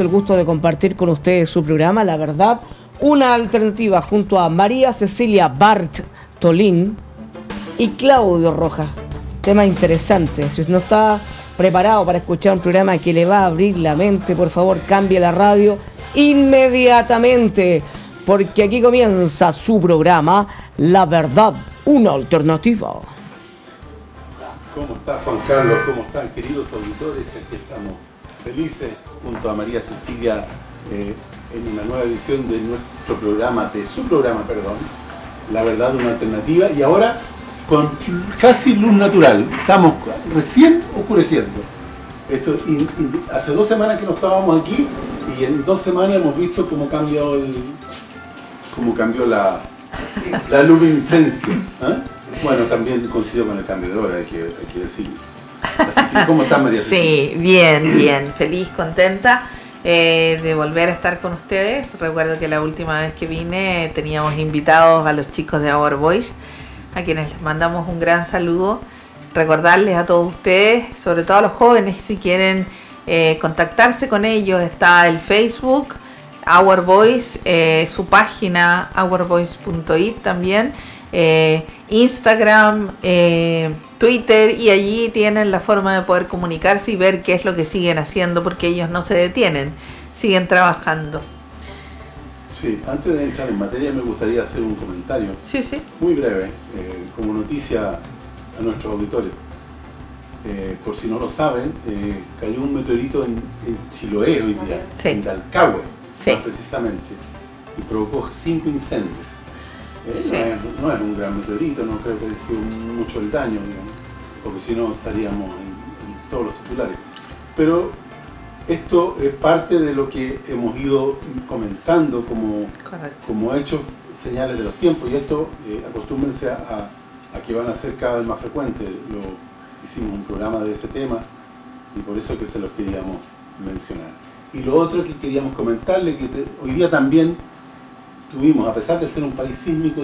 el gusto de compartir con ustedes su programa, La Verdad, una alternativa junto a María Cecilia Bart Tolín y Claudio Rojas. Tema interesante. Si usted no está preparado para escuchar un programa que le va a abrir la mente, por favor cambie la radio inmediatamente, porque aquí comienza su programa, La Verdad, una alternativa. ¿Cómo está Juan Carlos? ¿Cómo están queridos auditores? Aquí estamos felices junto a María Cecilia eh, en una nueva edición de nuestro programa, de su programa, perdón, La Verdad, una alternativa, y ahora con casi luz natural, estamos recién oscureciendo. Eso, hace dos semanas que no estábamos aquí y en dos semanas hemos visto cómo cambió el cómo cambió la, la luminiscencia. ¿eh? Bueno, también coincido con el cambio de hora, hay que, hay que decirlo. ¿Cómo estás María? Sí, bien, bien, feliz, contenta eh, de volver a estar con ustedes. Recuerdo que la última vez que vine teníamos invitados a los chicos de Our Voice, a quienes les mandamos un gran saludo. Recordarles a todos ustedes, sobre todo a los jóvenes, si quieren eh, contactarse con ellos, está el Facebook, Our Voice, eh, su página ourvoice.it también Instagram, eh, Twitter y allí tienen la forma de poder comunicarse y ver qué es lo que siguen haciendo porque ellos no se detienen, siguen trabajando. Sí, antes de entrar en materia me gustaría hacer un comentario. Sí, sí. Muy breve, eh, como noticia a nuestros auditores. por si no lo saben, cayó un meteorito en, Chiloé hoy día, en Dalcahue, más precisamente, y provocó cinco incendios. Eh, no, es, un gran meteorito, no creo que haya sido mucho el daño, porque si no estaríamos en, todos los titulares. Pero esto es parte de lo que hemos ido comentando como, como hechos, señales de los tiempos, y esto eh, acostúmbense a, que van a ser cada vez más frecuentes. Lo, hicimos un programa de ese tema y por eso es que se los queríamos mencionar. Y lo otro que queríamos comentarle, que hoy día también tuvimos, a pesar de ser un país sísmico,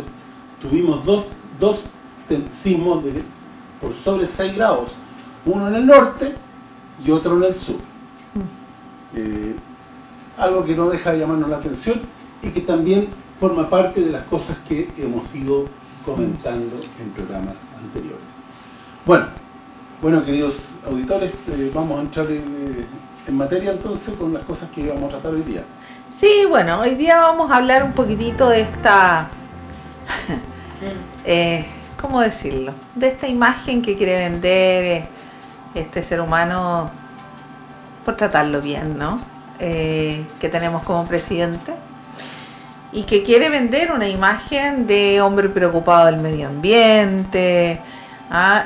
tuvimos dos, dos sismos de, por sobre 6 grados, uno en el norte y otro en el sur. Mm. Eh, algo que no deja de llamarnos la atención y que también forma parte de las cosas que hemos ido comentando en programas anteriores. Bueno, bueno queridos auditores, eh, vamos a entrar en, en materia entonces con las cosas que vamos a tratar hoy día. Sí, bueno, hoy día vamos a hablar un poquitito de esta, eh, ¿cómo decirlo? De esta imagen que quiere vender eh, este ser humano por tratarlo bien, ¿no? Eh, que tenemos como presidente y que quiere vender una imagen de hombre preocupado del medio ambiente. ¿ah?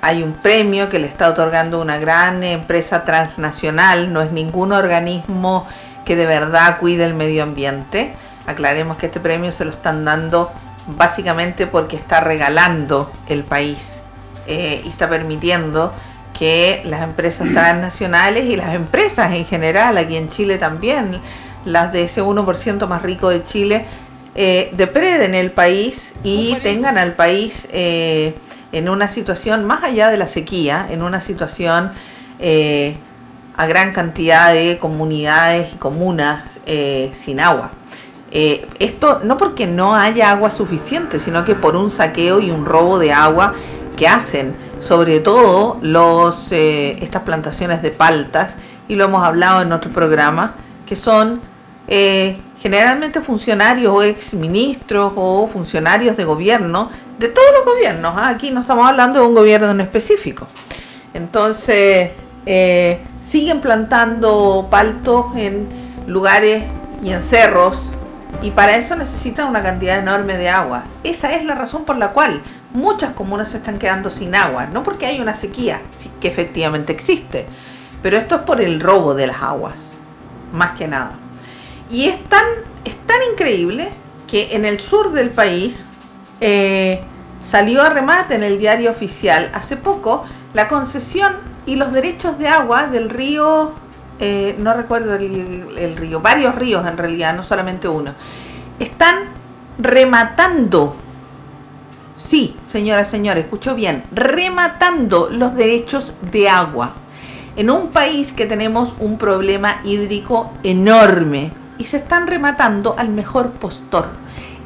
hay un premio que le está otorgando una gran empresa transnacional, no es ningún organismo que de verdad cuide el medio ambiente. Aclaremos que este premio se lo están dando básicamente porque está regalando el país eh, y está permitiendo que las empresas transnacionales y las empresas en general, aquí en Chile también, las de ese 1% más rico de Chile, eh, depreden el país y tengan al país eh, en una situación, más allá de la sequía, en una situación a gran cantidad de comunidades y comunas eh, sin agua. Eh, esto no porque no haya agua suficiente, sino que por un saqueo y un robo de agua que hacen, sobre todo los, eh, estas plantaciones de paltas, y lo hemos hablado en otro programa, que son generalmente funcionarios o exministros o funcionarios de gobierno, de todos los gobiernos, ¿ah? aquí no estamos hablando de un gobierno en específico. Entonces, siguen plantando paltos en lugares y en cerros y para eso necesitan una cantidad enorme de agua. Esa es la razón por la cual muchas comunas se están quedando sin agua, no porque hay una sequía, que efectivamente existe, pero esto es por el robo de las aguas, más que nada. Y es tan, es tan increíble que en el sur del país eh, salió a remate en el diario oficial hace poco la concesión y los derechos de agua del río, eh, no recuerdo el, río, varios ríos en realidad, no solamente uno, están rematando, sí, señora, señora, escuchó bien, rematando los derechos de agua. en un país que tenemos un problema hídrico enorme y se están rematando al mejor postor.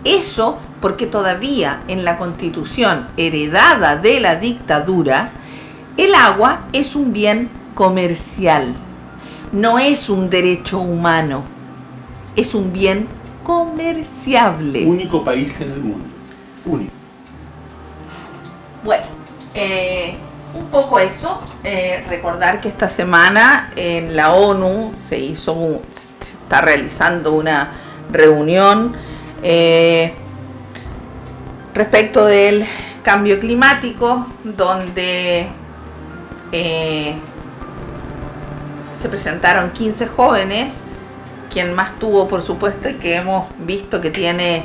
Eso porque todavía en la constitución heredada de la dictadura, el agua es un bien comercial, no es un derecho humano, es un bien comerciable. Único país en el mundo, único. Bueno, eh, un poco eso, eh, recordar que esta semana en la ONU se hizo, se está realizando una reunión eh, respecto del cambio climático, donde eh, se presentaron 15 jóvenes, quien más tuvo por supuesto y que hemos visto que tiene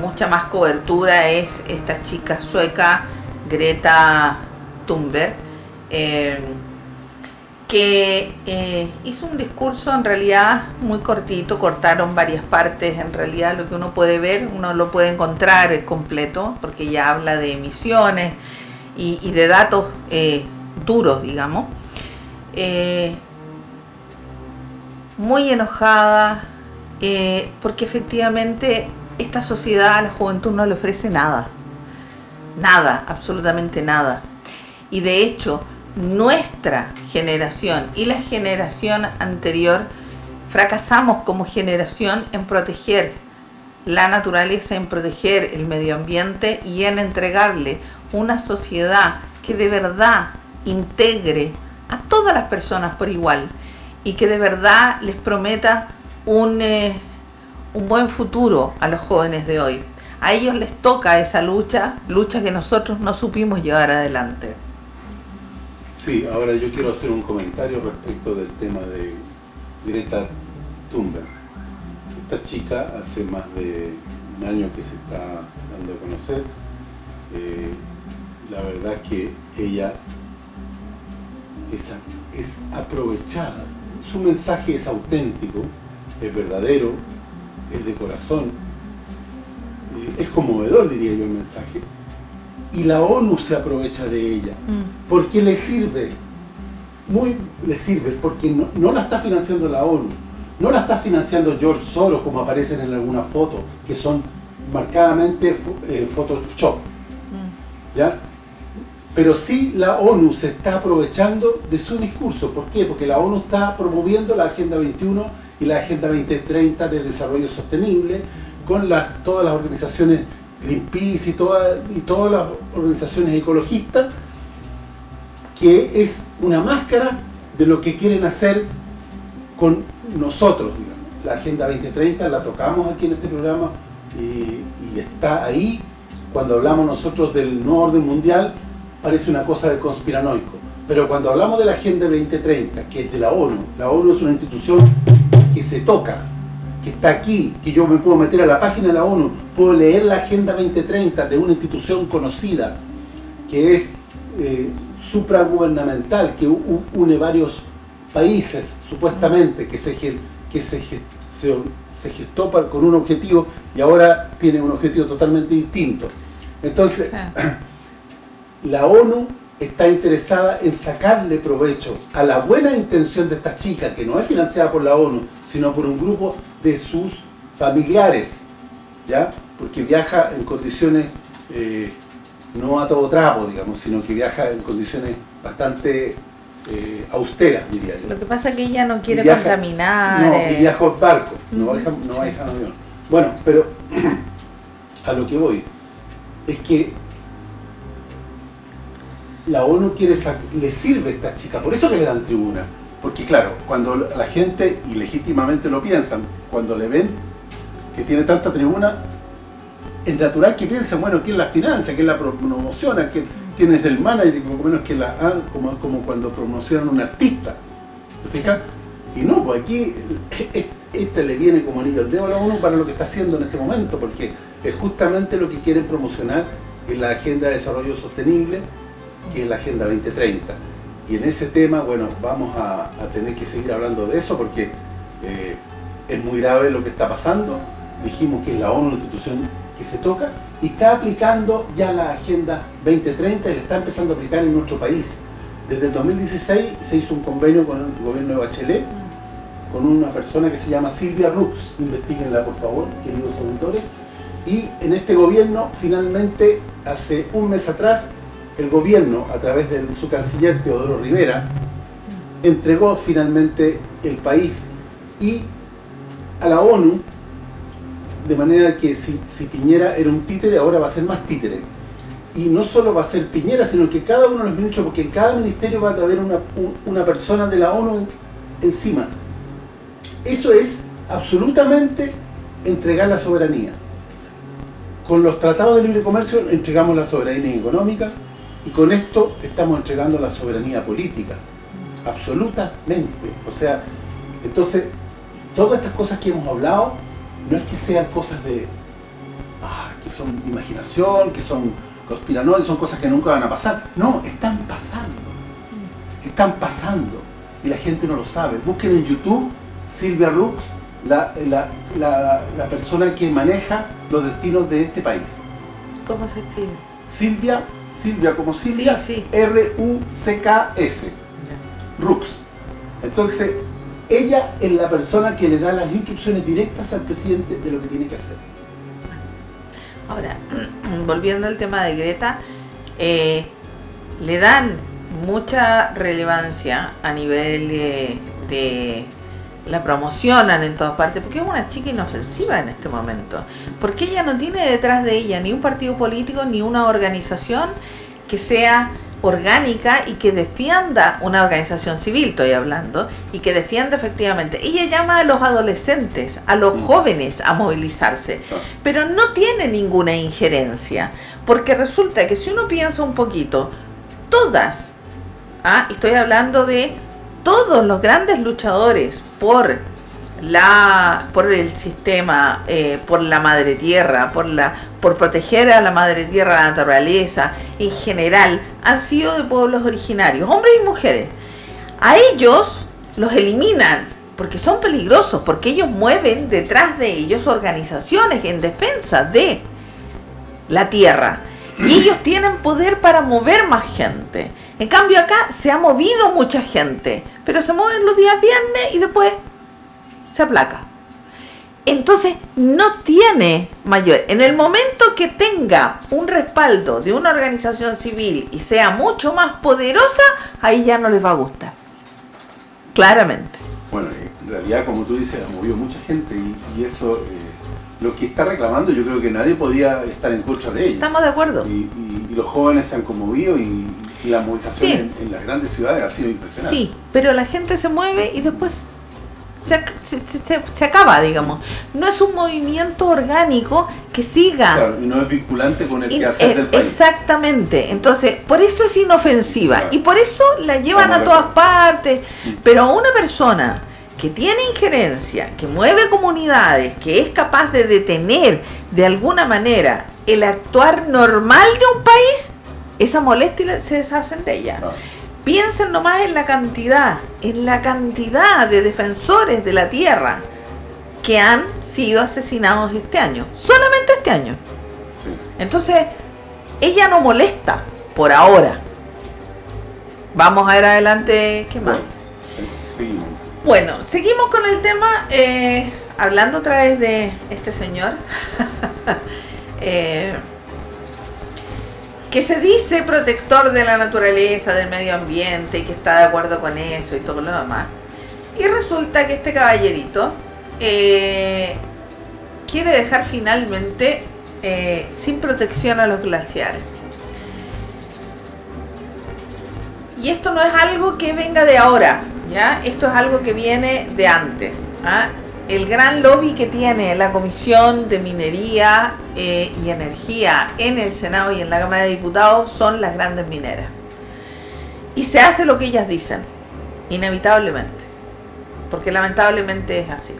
mucha más cobertura es esta chica sueca Greta Thunberg, eh, que eh, hizo un discurso en realidad muy cortito, cortaron varias partes, en realidad lo que uno puede ver, uno lo puede encontrar completo, porque ya habla de emisiones y, de datos duros, digamos. muy enojada, porque efectivamente esta sociedad a la juventud no le ofrece nada, nada, absolutamente nada. Y de hecho, nuestra generación y la generación anterior fracasamos como generación en proteger la naturaleza, en proteger el medio ambiente y en entregarle una sociedad que de verdad integre a todas las personas por igual y que de verdad les prometa un, eh, un buen futuro a los jóvenes de hoy. A ellos les toca esa lucha, lucha que nosotros no supimos llevar adelante. Sí, ahora yo quiero hacer un comentario respecto del tema de Greta Thunberg. Esta chica hace más de un año que se está dando a conocer. Eh, la verdad que ella es, es aprovechada. Su mensaje es auténtico, es verdadero, es de corazón. Eh, es conmovedor, diría yo, el mensaje y la ONU se aprovecha de ella. Mm. Porque le sirve, muy le sirve, porque no, la está financiando la ONU, no la está financiando George Soros como aparecen en algunas fotos, que son marcadamente eh, Photoshop. Mm. ¿Ya? Pero sí la ONU se está aprovechando de su discurso. ¿Por qué? Porque la ONU está promoviendo la Agenda 21 y la Agenda 2030 de Desarrollo Sostenible con todas las organizaciones Greenpeace y, toda, y todas las organizaciones ecologistas, que es una máscara de lo que quieren hacer con nosotros. La Agenda 2030 la tocamos aquí en este programa y, está ahí. Cuando hablamos nosotros del nuevo orden mundial, parece una cosa de conspiranoico. Pero cuando hablamos de la Agenda 2030, que es de la ONU, la ONU es una institución que se toca, que está aquí, que yo me puedo meter a la página de la ONU, puedo leer la Agenda 2030 de una institución conocida, que es eh, supragubernamental, que une varios países, supuestamente, que se, que se, se, gestó con un objetivo y ahora tiene un objetivo totalmente distinto. Entonces, la ONU está interesada en sacarle provecho a la buena intención de esta chica, que no es financiada por la ONU, sino por un grupo de sus familiares, ¿ya? Porque viaja en condiciones eh, no a todo trapo, digamos, sino que viaja en condiciones bastante eh, austeras, diría yo. Lo que pasa es que ella no quiere contaminar. No, eh. viaja en barco, no, viaja, no viaja en avión. Bueno, pero a lo que voy es que la ONU quiere le sirve a esta chica, por eso que le dan tribuna. Porque claro, cuando la gente, y legítimamente lo piensan, cuando le ven que tiene tanta tribuna, es natural que piensen, bueno, ¿quién la financia? ¿Quién la promociona? ¿Quién, es el manager? Como, menos que la, ah, como, como cuando promocionan un artista. ¿Te? Y no, pues aquí este le viene como anillo al dedo a la ONU para lo que está haciendo en este momento, porque es justamente lo que quieren promocionar en la Agenda de Desarrollo Sostenible, que es la Agenda 2030. Y en ese tema, bueno, vamos a, tener que seguir hablando de eso porque eh, es muy grave lo que está pasando. Dijimos que es la ONU la institución que se toca y está aplicando ya la Agenda 2030 y la está empezando a aplicar en nuestro país. Desde el 2016 se hizo un convenio con el gobierno de Bachelet, con una persona que se llama Silvia Rux, investiguenla por favor, queridos auditores, y en este gobierno finalmente hace un mes atrás el gobierno a través de su canciller Teodoro Rivera entregó finalmente el país y a la ONU de manera que si, Piñera era un títere, ahora va a ser más títere. Y no solo va a ser Piñera, sino que cada uno de los ministros, porque en cada ministerio va a haber una, una persona de la ONU encima. Eso es absolutamente entregar la soberanía. Con los tratados de libre comercio entregamos la soberanía económica y con esto estamos entregando la soberanía política. Absolutamente. O sea, entonces, todas estas cosas que hemos hablado no es que sean cosas de ah, que son imaginación, que son conspiranoides, son cosas que nunca van a pasar. No, están pasando. Están pasando. Y la gente no lo sabe. Busquen en YouTube Silvia Rux, la, la, persona que maneja los destinos de este país. ¿Cómo se escribe? Silvia, Silvia como Silvia, R-U-C-K-S. Rux. Entonces, ella es la persona que le da las instrucciones directas al presidente de lo que tiene que hacer. Ahora, volviendo al tema de Greta, eh, le dan mucha relevancia a nivel eh, de la promocionan en todas partes, porque es una chica inofensiva en este momento, porque ella no tiene detrás de ella ni un partido político ni una organización que sea orgánica y que defienda una organización civil, estoy hablando, y que defienda efectivamente. Ella llama a los adolescentes, a los mm. jóvenes a movilizarse, ah. pero no tiene ninguna injerencia, porque resulta que si uno piensa un poquito, todas, ¿ah? estoy hablando de todos los grandes luchadores por la por el sistema, eh, por la madre tierra, por la por proteger a la madre tierra, a la naturaleza, en general, han sido de pueblos originarios, hombres y mujeres. A ellos los eliminan porque son peligrosos, porque ellos mueven detrás de ellos organizaciones en defensa de la tierra. Y ellos tienen poder para mover más gente. En cambio acá se ha movido mucha gente, pero se mueven los días viernes y después se aplaca. Entonces no tiene mayor. En el momento que tenga un respaldo de una organización civil y sea mucho más poderosa, ahí ya no les va a gustar. Claramente. Bueno, en realidad, como tú dices, ha movido mucha gente y, eso, eh, lo que está reclamando, yo creo que nadie podría estar en contra de ella. Estamos de acuerdo. Y, los jóvenes se han conmovido y, la movilización en, en, las grandes ciudades ha sido impresionante. Sí, pero la gente se mueve y después se, acaba, digamos. No es un movimiento orgánico que siga. Claro, y no es vinculante con el quehacer eh, del país. Exactamente. Entonces, por eso es inofensiva. Y por eso la llevan a todas partes. Mm. Pero a una persona que tiene injerencia, que mueve comunidades, que es capaz de detener de alguna manera el actuar normal de un país, esa molestia se deshacen de ella. Piensen nomás en la cantidad, en la cantidad de defensores de la tierra que han sido asesinados este año, solamente este año. Entonces, ella no molesta por ahora. Vamos a ver adelante qué más. Bueno, seguimos con el tema, eh, hablando otra vez de este señor. eh, que se dice protector de la naturaleza, del medio ambiente y que está de acuerdo con eso y todo lo demás. Y resulta que este caballerito eh, quiere dejar finalmente eh, sin protección a los glaciares. Y esto no es algo que venga de ahora, ¿ya? Esto es algo que viene de antes. ¿ah? El gran lobby que tiene la Comisión de Minería eh, y Energía en el Senado y en la Cámara de Diputados son las grandes mineras. Y se hace lo que ellas dicen, inevitablemente, porque lamentablemente es así.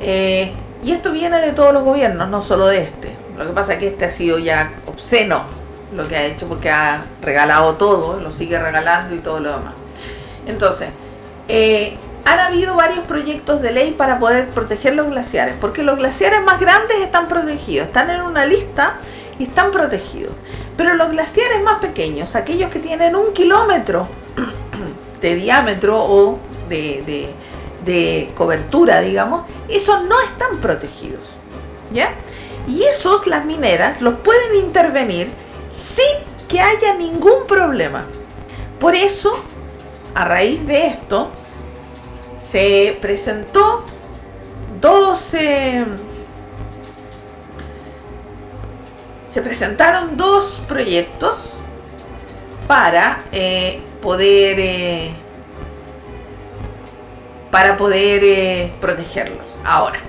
Eh, y esto viene de todos los gobiernos, no solo de este. Lo que pasa es que este ha sido ya obsceno lo que ha hecho porque ha regalado todo, lo sigue regalando y todo lo demás. Entonces, eh, han habido varios proyectos de ley para poder proteger los glaciares, porque los glaciares más grandes están protegidos, están en una lista y están protegidos. Pero los glaciares más pequeños, aquellos que tienen un kilómetro de diámetro o de, de, cobertura, digamos, esos no están protegidos. ¿Ya? Y esos, las mineras, los pueden intervenir sin que haya ningún problema. Por eso, a raíz de esto, se presentó dos... se presentaron dos proyectos para eh, poder eh, para poder eh, protegerlos. Ahora,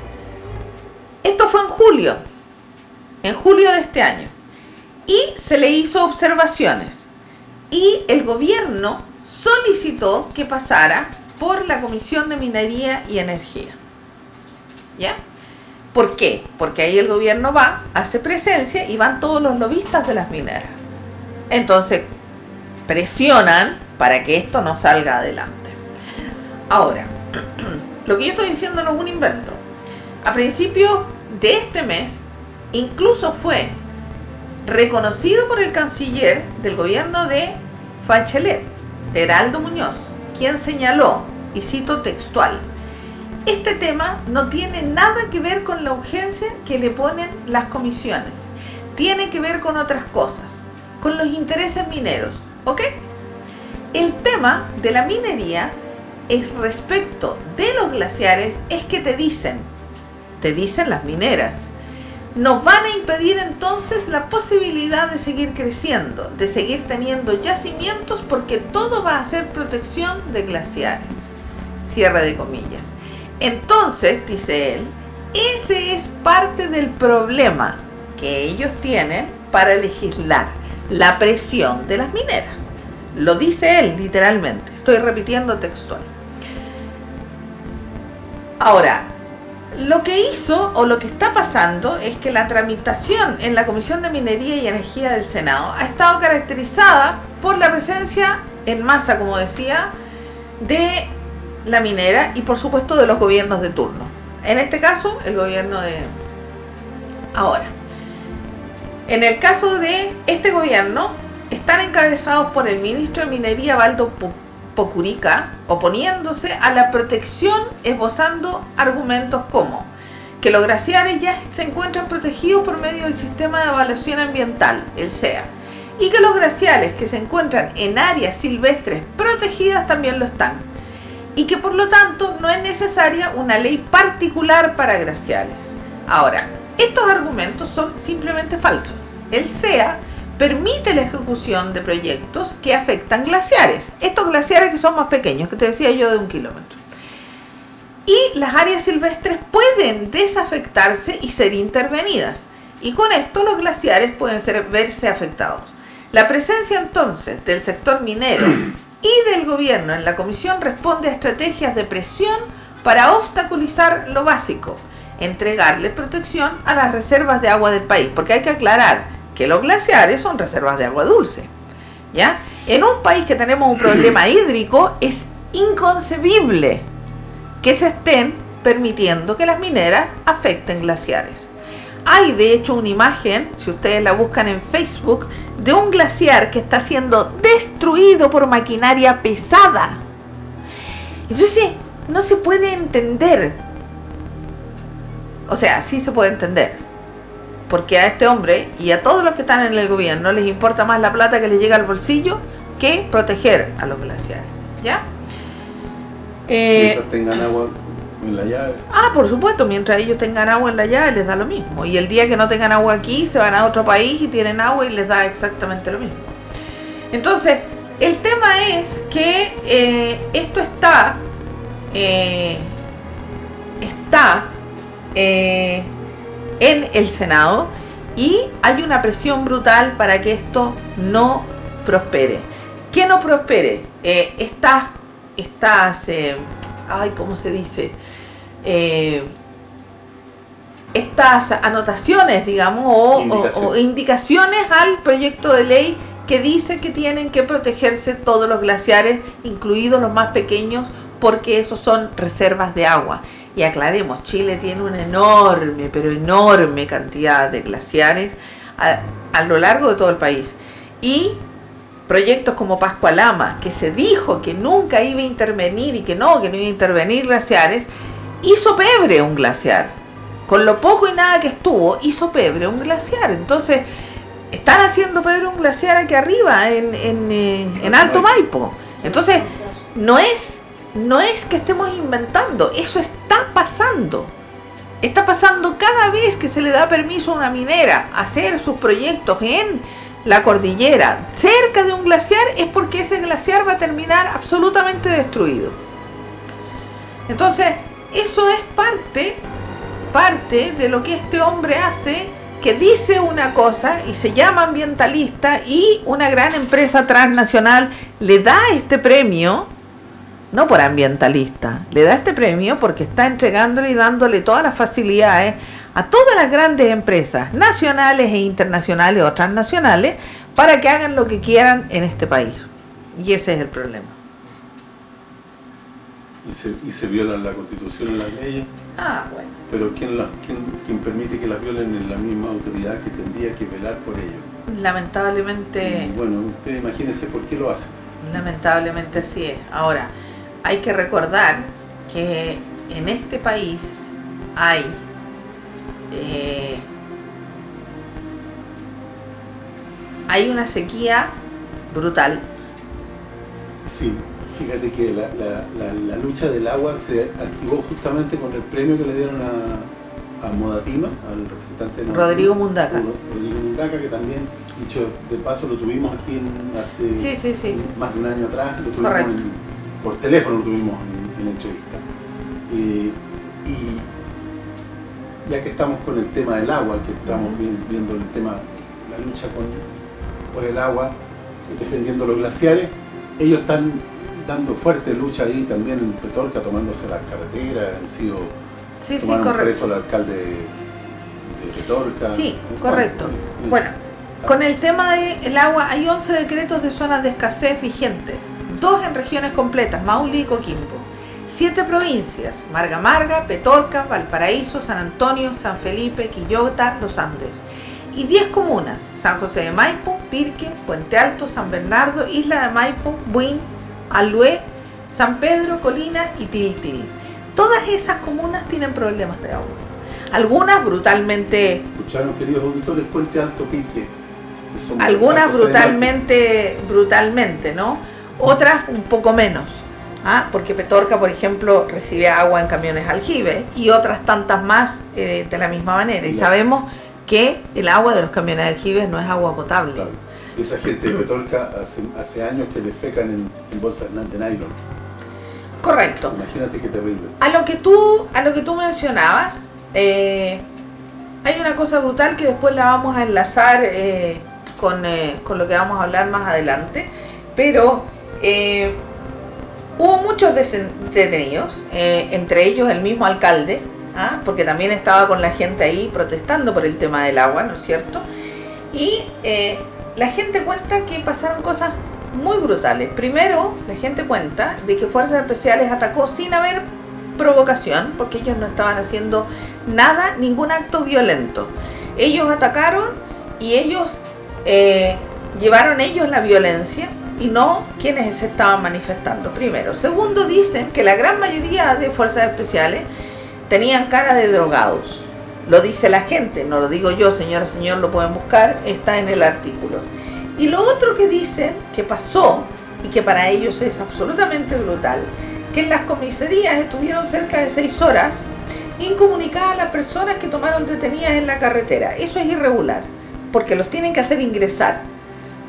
esto fue en julio, en julio de este año, y se le hizo observaciones y el gobierno solicitó que pasara por la Comisión de Minería y Energía. ¿Ya? ¿Por qué? Porque ahí el gobierno va, hace presencia y van todos los lobistas de las mineras. Entonces, presionan para que esto no salga adelante. Ahora, lo que yo estoy diciendo no es un invento. A principio de este mes, incluso fue reconocido por el canciller del gobierno de Fachelet, Heraldo Muñoz, quien señaló, y cito textual, este tema no tiene nada que ver con la urgencia que le ponen las comisiones. Tiene que ver con otras cosas, con los intereses mineros. ¿Ok? El tema de la minería es respecto de los glaciares es que te dicen, te dicen las mineras, nos van a impedir entonces la posibilidad de seguir creciendo, de seguir teniendo yacimientos porque todo va a ser protección de glaciares. Cierre de comillas. Entonces, dice él, ese es parte del problema que ellos tienen para legislar, la presión de las mineras. Lo dice él literalmente, estoy repitiendo textual. Ahora, lo que hizo o lo que está pasando es que la tramitación en la Comisión de Minería y Energía del Senado ha estado caracterizada por la presencia en masa, como decía, de la minera y por supuesto de los gobiernos de turno. En este caso, el gobierno de ahora. En el caso de este gobierno, están encabezados por el ministro de Minería, Valdo Pocurica, oponiéndose a la protección, esbozando argumentos como que los glaciares ya se encuentran protegidos por medio del sistema de evaluación ambiental, el SEA, y que los glaciares que se encuentran en áreas silvestres protegidas también lo están, y que por lo tanto no es necesaria una ley particular para glaciares. Ahora, estos argumentos son simplemente falsos. El SEA permite la ejecución de proyectos que afectan glaciares. Estos glaciares que son más pequeños, que te decía yo de un kilómetro. Y las áreas silvestres pueden desafectarse y ser intervenidas. Y con esto los glaciares pueden ser, verse afectados. La presencia entonces del sector minero y del gobierno en la comisión responde a estrategias de presión para obstaculizar lo básico, entregarle protección a las reservas de agua del país. Porque hay que aclarar, que los glaciares son reservas de agua dulce. ¿ya? En un país que tenemos un problema hídrico es inconcebible que se estén permitiendo que las mineras afecten glaciares. Hay de hecho una imagen, si ustedes la buscan en Facebook, de un glaciar que está siendo destruido por maquinaria pesada. Entonces, no se puede entender. O sea, sí se puede entender porque a este hombre y a todos los que están en el gobierno les importa más la plata que les llega al bolsillo que proteger a los glaciares. ¿Ya? Eh, mientras tengan agua en la llave. Ah, por supuesto, mientras ellos tengan agua en la llave les da lo mismo. Y el día que no tengan agua aquí, se van a otro país y tienen agua y les da exactamente lo mismo. Entonces, el tema es que eh, esto está, eh, está en el Senado y hay una presión brutal para que esto no prospere. ¿Qué no prospere? Eh, estas, estas eh, ay, ¿cómo se dice? Eh, estas anotaciones, digamos, o, indicaciones al proyecto de ley que dice que tienen que protegerse todos los glaciares, incluidos los más pequeños, porque esos son reservas de agua. Y aclaremos, Chile tiene una enorme, pero enorme cantidad de glaciares a, lo largo de todo el país. Y proyectos como Pascualama, que se dijo que nunca iba a intervenir y que no, que no iba a intervenir glaciares, hizo pebre un glaciar. Con lo poco y nada que estuvo, hizo pebre un glaciar. Entonces, están haciendo pebre un glaciar aquí arriba, en, en, eh, en Alto Maipo. Entonces, no es, no es que estemos inventando, eso está pasando. Está pasando cada vez que se le da permiso a una minera hacer sus proyectos en la cordillera cerca de un glaciar es porque ese glaciar va a terminar absolutamente destruido. Entonces, eso es parte, parte de lo que este hombre hace, que dice una cosa y se llama ambientalista y una gran empresa transnacional le da este premio, no por ambientalista, le da este premio porque está entregándole y dándole todas las facilidades a todas las grandes empresas nacionales e internacionales o transnacionales para que hagan lo que quieran en este país. Y ese es el problema. ¿Y se, y se violan la constitución y las leyes? Ah, bueno. Pero ¿quién, quién, permite que las violen en la misma autoridad que tendría que velar por ello? Lamentablemente... bueno, usted imagínese por qué lo hace. Lamentablemente así es. Ahora, hay que recordar que en este país hay eh, hay una sequía brutal. Sí, fíjate que la, lucha del agua se activó justamente con el premio que le dieron a, a Modatima, al representante de Rodrigo Mundaca. Rodrigo Mundaca, que también, dicho de paso, lo tuvimos aquí en, hace más de un año atrás, lo tuvimos por teléfono lo tuvimos en, la entrevista. Eh, y ya que estamos con el tema del agua, que estamos viendo el tema, la lucha por el agua, defendiendo los glaciares, ellos están dando fuerte lucha ahí también en Petorca, tomándose las carreteras, han sido sí, sí, preso al alcalde de, Petorca. Sí, correcto. Bueno, con el tema del agua hay 11 decretos de zonas de escasez vigentes, dos en regiones completas, Mauli y Coquimbo siete provincias, Marga Marga, Petorca, Valparaíso, San Antonio, San Felipe, Quillota, Los Andes, y diez comunas, San José de Maipo, Pirque, Puente Alto, San Bernardo, Isla de Maipo, Buin, Alué, San Pedro, Colina y Tiltil. Todas esas comunas tienen problemas de agua. Algunas brutalmente... Escucharon, queridos auditores, Puente Alto, Pirque. Algunas brutalmente, brutalmente, ¿no? Otras un poco menos. ¿Ah? porque Petorca, por ejemplo, recibe agua en camiones aljibe y otras tantas más eh, de la misma manera. Y sabemos que el agua de los camiones aljibes no es agua potable. Esa gente de Petorca hace, años que defecan en, en bolsas de nylon. Correcto. Imagínate qué terrible. A lo que tú, a lo que tú mencionabas, eh, hay una cosa brutal que después la vamos a enlazar eh, con, con, lo que vamos a hablar más adelante, pero Hubo muchos detenidos, eh, entre ellos el mismo alcalde, ¿ah? porque también estaba con la gente ahí protestando por el tema del agua, ¿no es cierto? Y eh, la gente cuenta que pasaron cosas muy brutales. Primero, la gente cuenta de que Fuerzas Especiales atacó sin haber provocación, porque ellos no estaban haciendo nada, ningún acto violento. Ellos atacaron y ellos eh, llevaron ellos la violencia y no quienes se estaban manifestando, primero. Segundo, dicen que la gran mayoría de fuerzas especiales tenían cara de drogados. Lo dice la gente, no lo digo yo, señora, señor, lo pueden buscar, está en el artículo. Y lo otro que dicen que pasó y que para ellos es absolutamente brutal, que en las comisarías estuvieron cerca de seis horas incomunicadas las personas que tomaron detenidas en la carretera. Eso es irregular, porque los tienen que hacer ingresar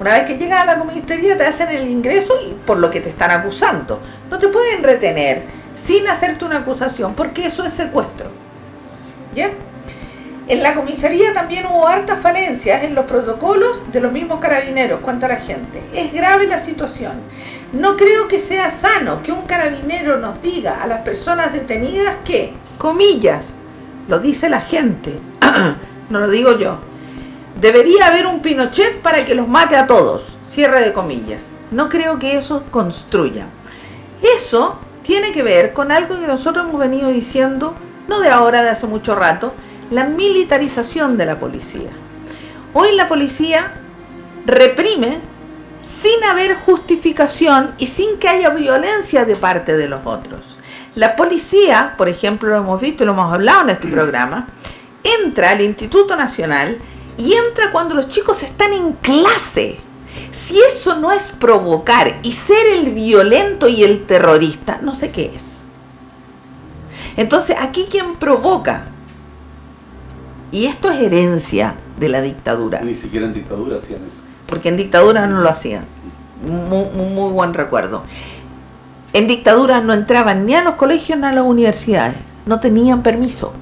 una vez que llegas a la comisaría te hacen el ingreso y por lo que te están acusando. No te pueden retener sin hacerte una acusación porque eso es secuestro. ¿Ya? En la comisaría también hubo hartas falencias en los protocolos de los mismos carabineros cuanto a la gente. Es grave la situación. No creo que sea sano que un carabinero nos diga a las personas detenidas que, comillas, lo dice la gente, no lo digo yo, Debería haber un Pinochet para que los mate a todos. Cierre de comillas. No creo que eso construya. Eso tiene que ver con algo que nosotros hemos venido diciendo, no de ahora, de hace mucho rato, la militarización de la policía. Hoy la policía reprime sin haber justificación y sin que haya violencia de parte de los otros. La policía, por ejemplo, lo hemos visto y lo hemos hablado en este programa, entra al Instituto Nacional y entra cuando los chicos están en clase. Si eso no es provocar y ser el violento y el terrorista, no sé qué es. Entonces, aquí quien provoca, y esto es herencia de la dictadura. Ni siquiera en dictadura hacían eso. Porque en dictadura no lo hacían. Muy, muy buen recuerdo. En dictadura no entraban ni a los colegios ni a las universidades. No tenían permiso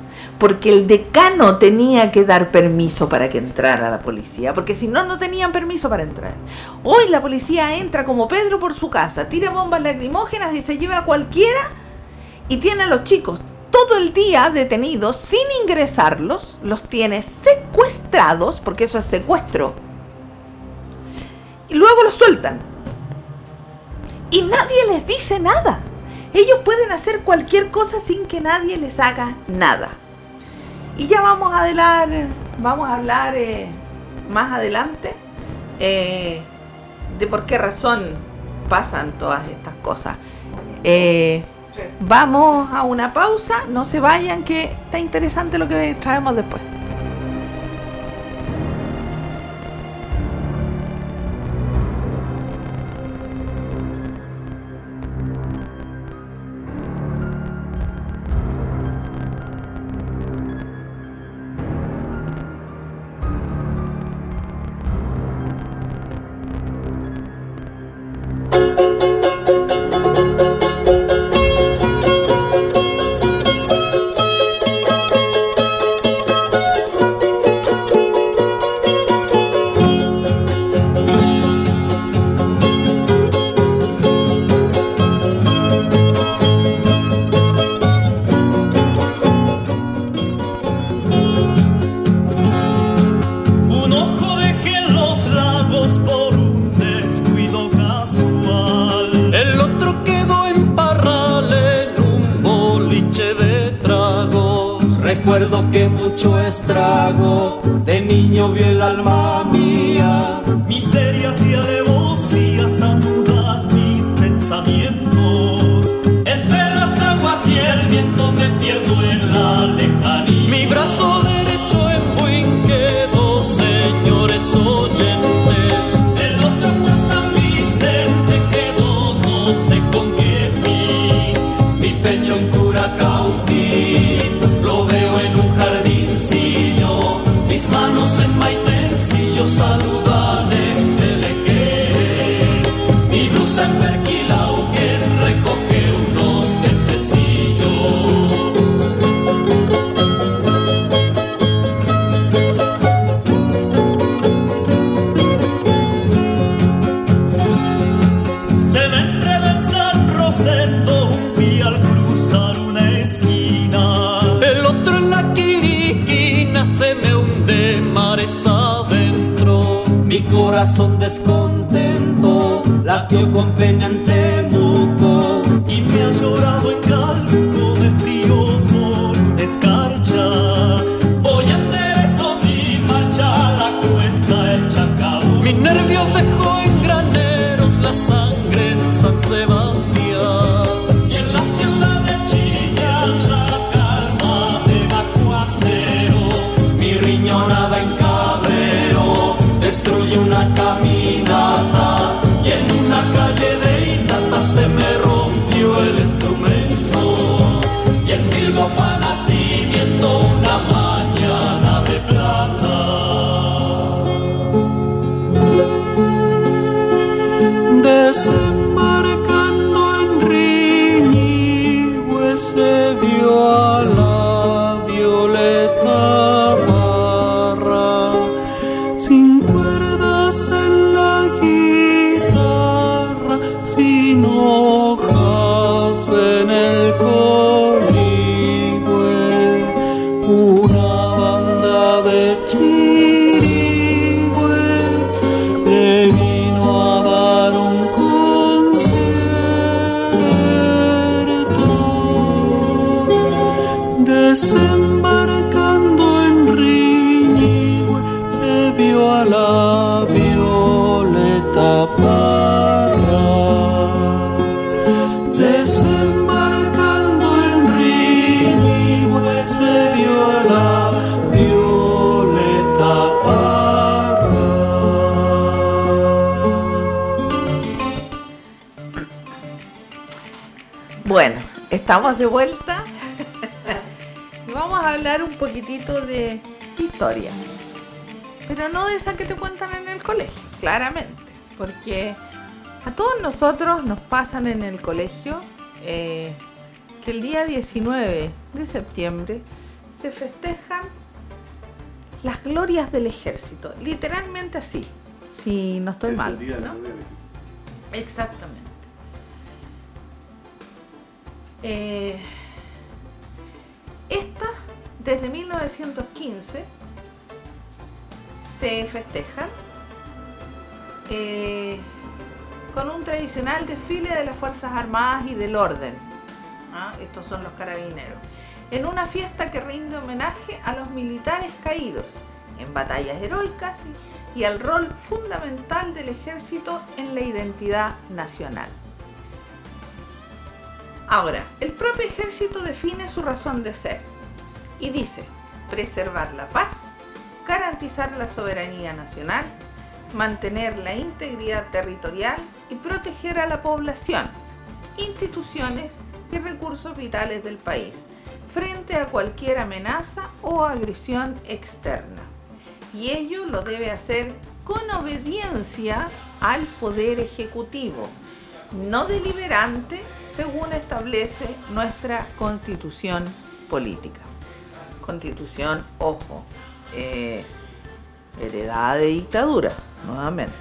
porque el decano tenía que dar permiso para que entrara la policía, porque si no, no tenían permiso para entrar. Hoy la policía entra como Pedro por su casa, tira bombas lacrimógenas y se lleva a cualquiera y tiene a los chicos todo el día detenidos sin ingresarlos, los tiene secuestrados, porque eso es secuestro, y luego los sueltan. Y nadie les dice nada. Ellos pueden hacer cualquier cosa sin que nadie les haga nada. Y ya vamos a hablar, vamos a hablar eh, más adelante eh, de por qué razón pasan todas estas cosas. Eh, vamos a una pausa, no se vayan que está interesante lo que traemos después. La violeta estamos de vuelta. y vamos a hablar un poquitito de historia. Pero no de esa que te cuentan en el colegio, claramente. Porque a todos nosotros nos pasan en el colegio eh, que el día 19 de septiembre se festejan las glorias del ejército. Literalmente así, si no estoy mal. Exactamente. Eh, esta, desde 1915, se festejan eh, con un tradicional desfile de las Fuerzas Armadas y del Orden. ¿ah? Estos son los carabineros. En una fiesta que rinde homenaje a los militares caídos en batallas heroicas y al rol fundamental del ejército en la identidad nacional. Ahora, el propio ejército define su razón de ser y dice preservar la paz, garantizar la soberanía nacional, mantener la integridad territorial y proteger a la población, instituciones y recursos vitales del país frente a cualquier amenaza o agresión externa. Y ello lo debe hacer con obediencia al Poder Ejecutivo, no deliberante según establece nuestra constitución política. Constitución, ojo, eh, heredada de dictadura, nuevamente.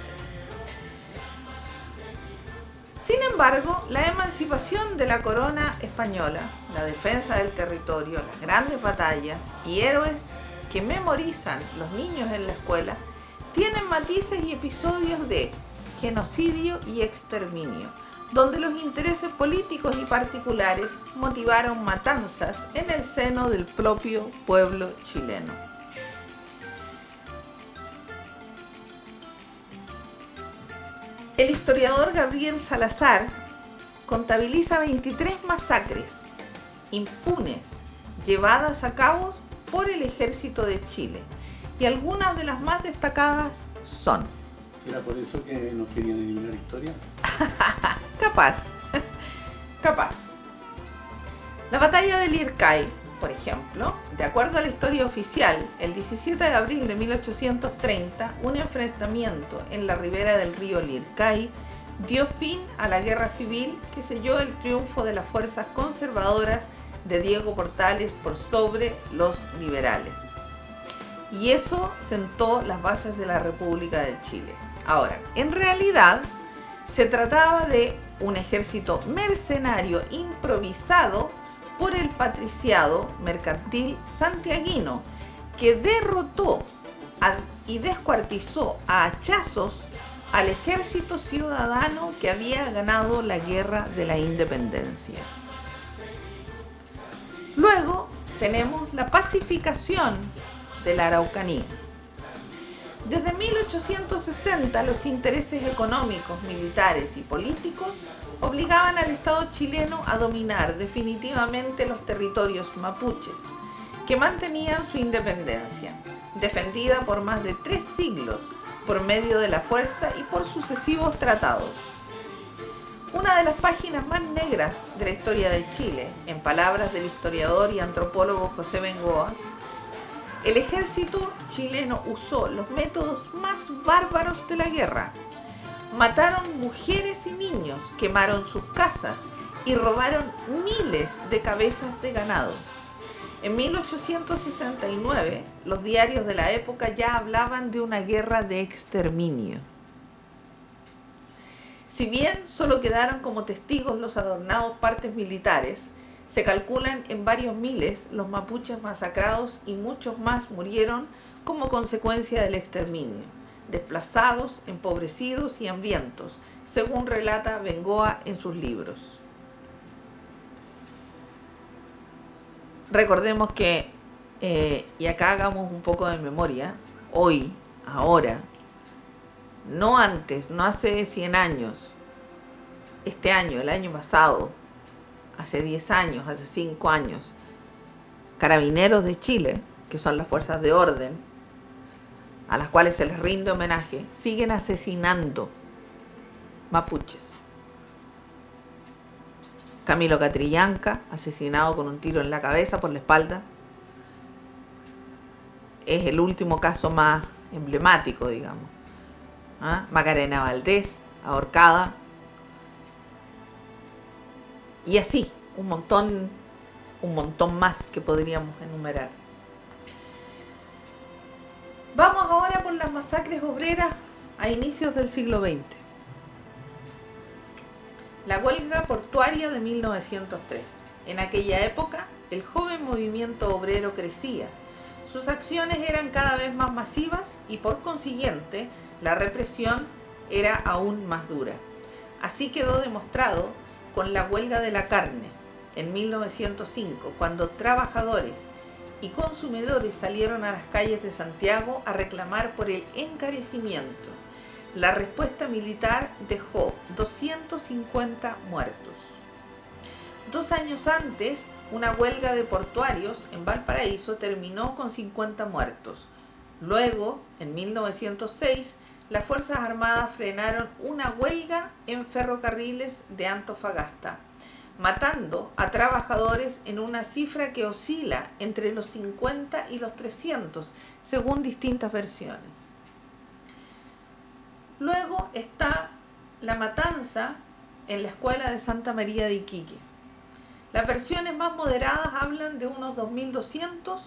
Sin embargo, la emancipación de la corona española, la defensa del territorio, las grandes batallas y héroes que memorizan los niños en la escuela, tienen matices y episodios de genocidio y exterminio, donde los intereses políticos y particulares motivaron matanzas en el seno del propio pueblo chileno. El historiador Gabriel Salazar contabiliza 23 masacres impunes llevadas a cabo por el ejército de Chile y algunas de las más destacadas son ¿Será por eso que no querían eliminar historia? Capaz. Capaz. La batalla de Lircay, por ejemplo, de acuerdo a la historia oficial, el 17 de abril de 1830, un enfrentamiento en la ribera del río Lircay dio fin a la guerra civil que selló el triunfo de las fuerzas conservadoras de Diego Portales por sobre los liberales. Y eso sentó las bases de la República de Chile. Ahora, en realidad se trataba de un ejército mercenario improvisado por el patriciado mercantil santiaguino que derrotó y descuartizó a hachazos al ejército ciudadano que había ganado la guerra de la independencia. Luego tenemos la pacificación de la Araucanía. Desde 1860 los intereses económicos, militares y políticos obligaban al Estado chileno a dominar definitivamente los territorios mapuches, que mantenían su independencia, defendida por más de tres siglos por medio de la fuerza y por sucesivos tratados. Una de las páginas más negras de la historia de Chile, en palabras del historiador y antropólogo José Bengoa, el ejército chileno usó los métodos más bárbaros de la guerra. Mataron mujeres y niños, quemaron sus casas y robaron miles de cabezas de ganado. En 1869, los diarios de la época ya hablaban de una guerra de exterminio. Si bien solo quedaron como testigos los adornados partes militares, se calculan en varios miles los mapuches masacrados y muchos más murieron como consecuencia del exterminio, desplazados, empobrecidos y hambrientos, según relata Bengoa en sus libros. Recordemos que, eh, y acá hagamos un poco de memoria, hoy, ahora, no antes, no hace 100 años, este año, el año pasado, hace 10 años, hace 5 años, carabineros de Chile, que son las fuerzas de orden, a las cuales se les rinde homenaje, siguen asesinando mapuches. Camilo Catrillanca, asesinado con un tiro en la cabeza por la espalda, es el último caso más emblemático, digamos. ¿Ah? Macarena Valdés, ahorcada. Y así, un montón, un montón más que podríamos enumerar. Vamos ahora por las masacres obreras a inicios del siglo XX. La huelga portuaria de 1903. En aquella época, el joven movimiento obrero crecía. Sus acciones eran cada vez más masivas y por consiguiente la represión era aún más dura. Así quedó demostrado con la huelga de la carne en 1905, cuando trabajadores y consumidores salieron a las calles de Santiago a reclamar por el encarecimiento. La respuesta militar dejó 250 muertos. Dos años antes, una huelga de portuarios en Valparaíso terminó con 50 muertos. Luego, en 1906, las Fuerzas Armadas frenaron una huelga en ferrocarriles de Antofagasta, matando a trabajadores en una cifra que oscila entre los 50 y los 300, según distintas versiones. Luego está la matanza en la escuela de Santa María de Iquique. Las versiones más moderadas hablan de unos 2.200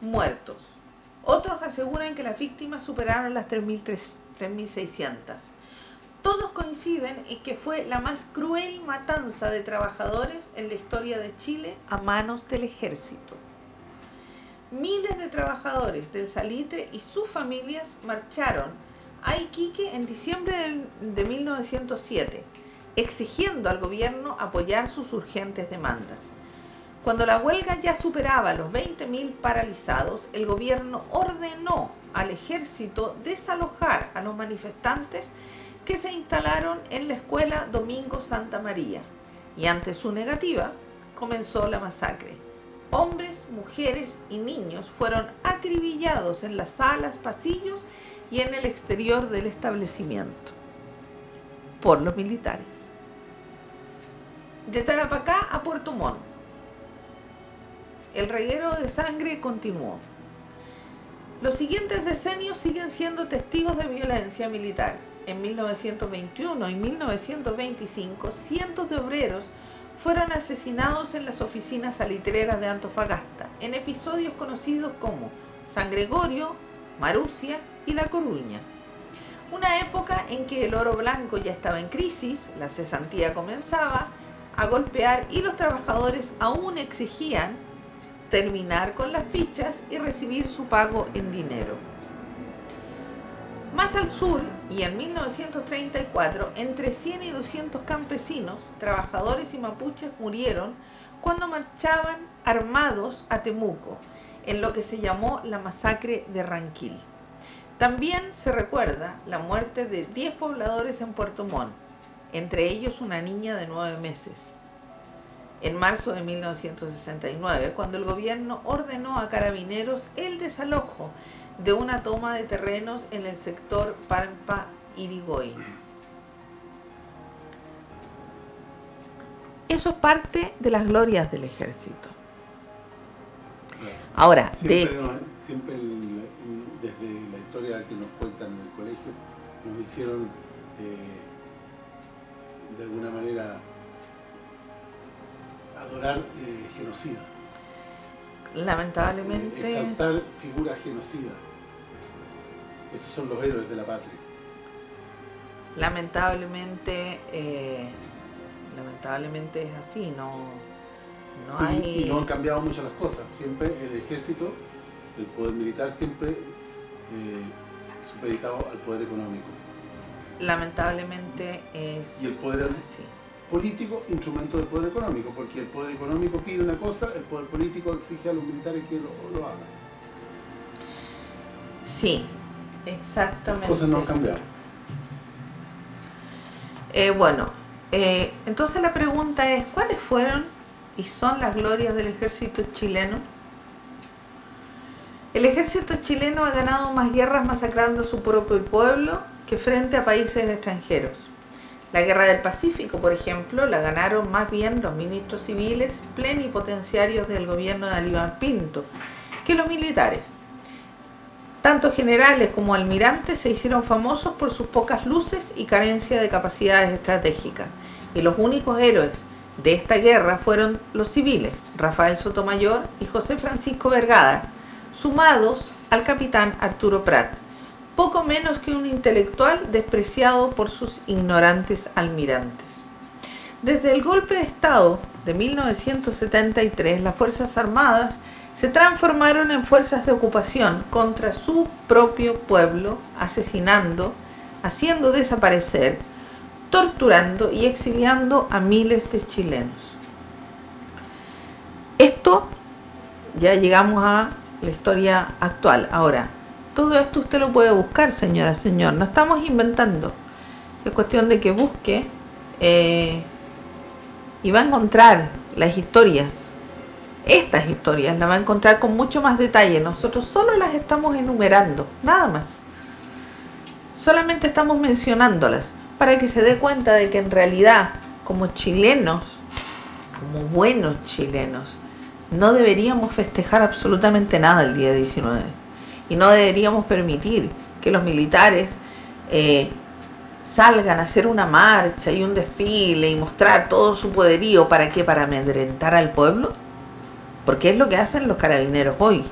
muertos. Otros aseguran que las víctimas superaron las 3.600. Todos coinciden en que fue la más cruel matanza de trabajadores en la historia de Chile a manos del ejército. Miles de trabajadores del Salitre y sus familias marcharon a Iquique en diciembre de 1907, exigiendo al gobierno apoyar sus urgentes demandas. Cuando la huelga ya superaba los 20.000 paralizados, el gobierno ordenó al ejército desalojar a los manifestantes que se instalaron en la escuela Domingo Santa María. Y ante su negativa, comenzó la masacre. Hombres, mujeres y niños fueron acribillados en las salas, pasillos y en el exterior del establecimiento por los militares. De Tarapacá a Puerto Montt, el reguero de sangre continuó. Los siguientes decenios siguen siendo testigos de violencia militar. En 1921 y 1925, cientos de obreros fueron asesinados en las oficinas salitreras de Antofagasta, en episodios conocidos como San Gregorio, Marucia y La Coruña. Una época en que el oro blanco ya estaba en crisis, la cesantía comenzaba a golpear y los trabajadores aún exigían terminar con las fichas y recibir su pago en dinero. Más al sur, y en 1934, entre 100 y 200 campesinos, trabajadores y mapuches murieron cuando marchaban armados a Temuco, en lo que se llamó la masacre de Ranquil. También se recuerda la muerte de 10 pobladores en Puerto Montt, entre ellos una niña de 9 meses en marzo de 1969, cuando el gobierno ordenó a carabineros el desalojo de una toma de terrenos en el sector Pampa-Irigoyen. Eso es parte de las glorias del ejército. Ahora, siempre, desde la historia que nos cuentan en el colegio, nos hicieron eh, de alguna manera adorar eh, genocida. Lamentablemente. Eh, exaltar figuras genocidas. Esos son los héroes de la patria. Lamentablemente, eh, lamentablemente es así, no, no hay... Y, no han cambiado mucho las cosas. Siempre el ejército, el poder militar siempre supeditado al poder económico. Lamentablemente es... Y el poder así político instrumento del poder económico, porque el poder económico pide una cosa, el poder político exige a los militares que lo, lo hagan. Sí, exactamente. Las cosas no han cambiado. Eh, bueno, eh, entonces la pregunta es, ¿cuáles fueron y son las glorias del ejército chileno? El ejército chileno ha ganado más guerras masacrando a su propio pueblo que frente a países extranjeros. La guerra del Pacífico, por ejemplo, la ganaron más bien los ministros civiles plenipotenciarios del gobierno de Aníbal Pinto que los militares. Tanto generales como almirantes se hicieron famosos por sus pocas luces y carencia de capacidades estratégicas. Y los únicos héroes de esta guerra fueron los civiles, Rafael Sotomayor y José Francisco Vergada, sumados al capitán Arturo Prat, poco menos que un intelectual despreciado por sus ignorantes almirantes. Desde el golpe de Estado de 1973, las Fuerzas Armadas se transformaron en fuerzas de ocupación contra su propio pueblo, asesinando, haciendo desaparecer, torturando y exiliando a miles de chilenos. Esto ya llegamos a la historia actual. Ahora, todo esto usted lo puede buscar, señora, señor. No estamos inventando. Es cuestión de que busque eh, y va a encontrar las historias estas historias las va a encontrar con mucho más detalle. Nosotros solo las estamos enumerando, nada más. Solamente estamos mencionándolas para que se dé cuenta de que en realidad, como chilenos, como buenos chilenos, no deberíamos festejar absolutamente nada el día 19. Y no deberíamos permitir que los militares eh, salgan a hacer una marcha y un desfile y mostrar todo su poderío. ¿Para qué? ¿Para amedrentar al pueblo? Porque es lo que hacen los carabineros hoy.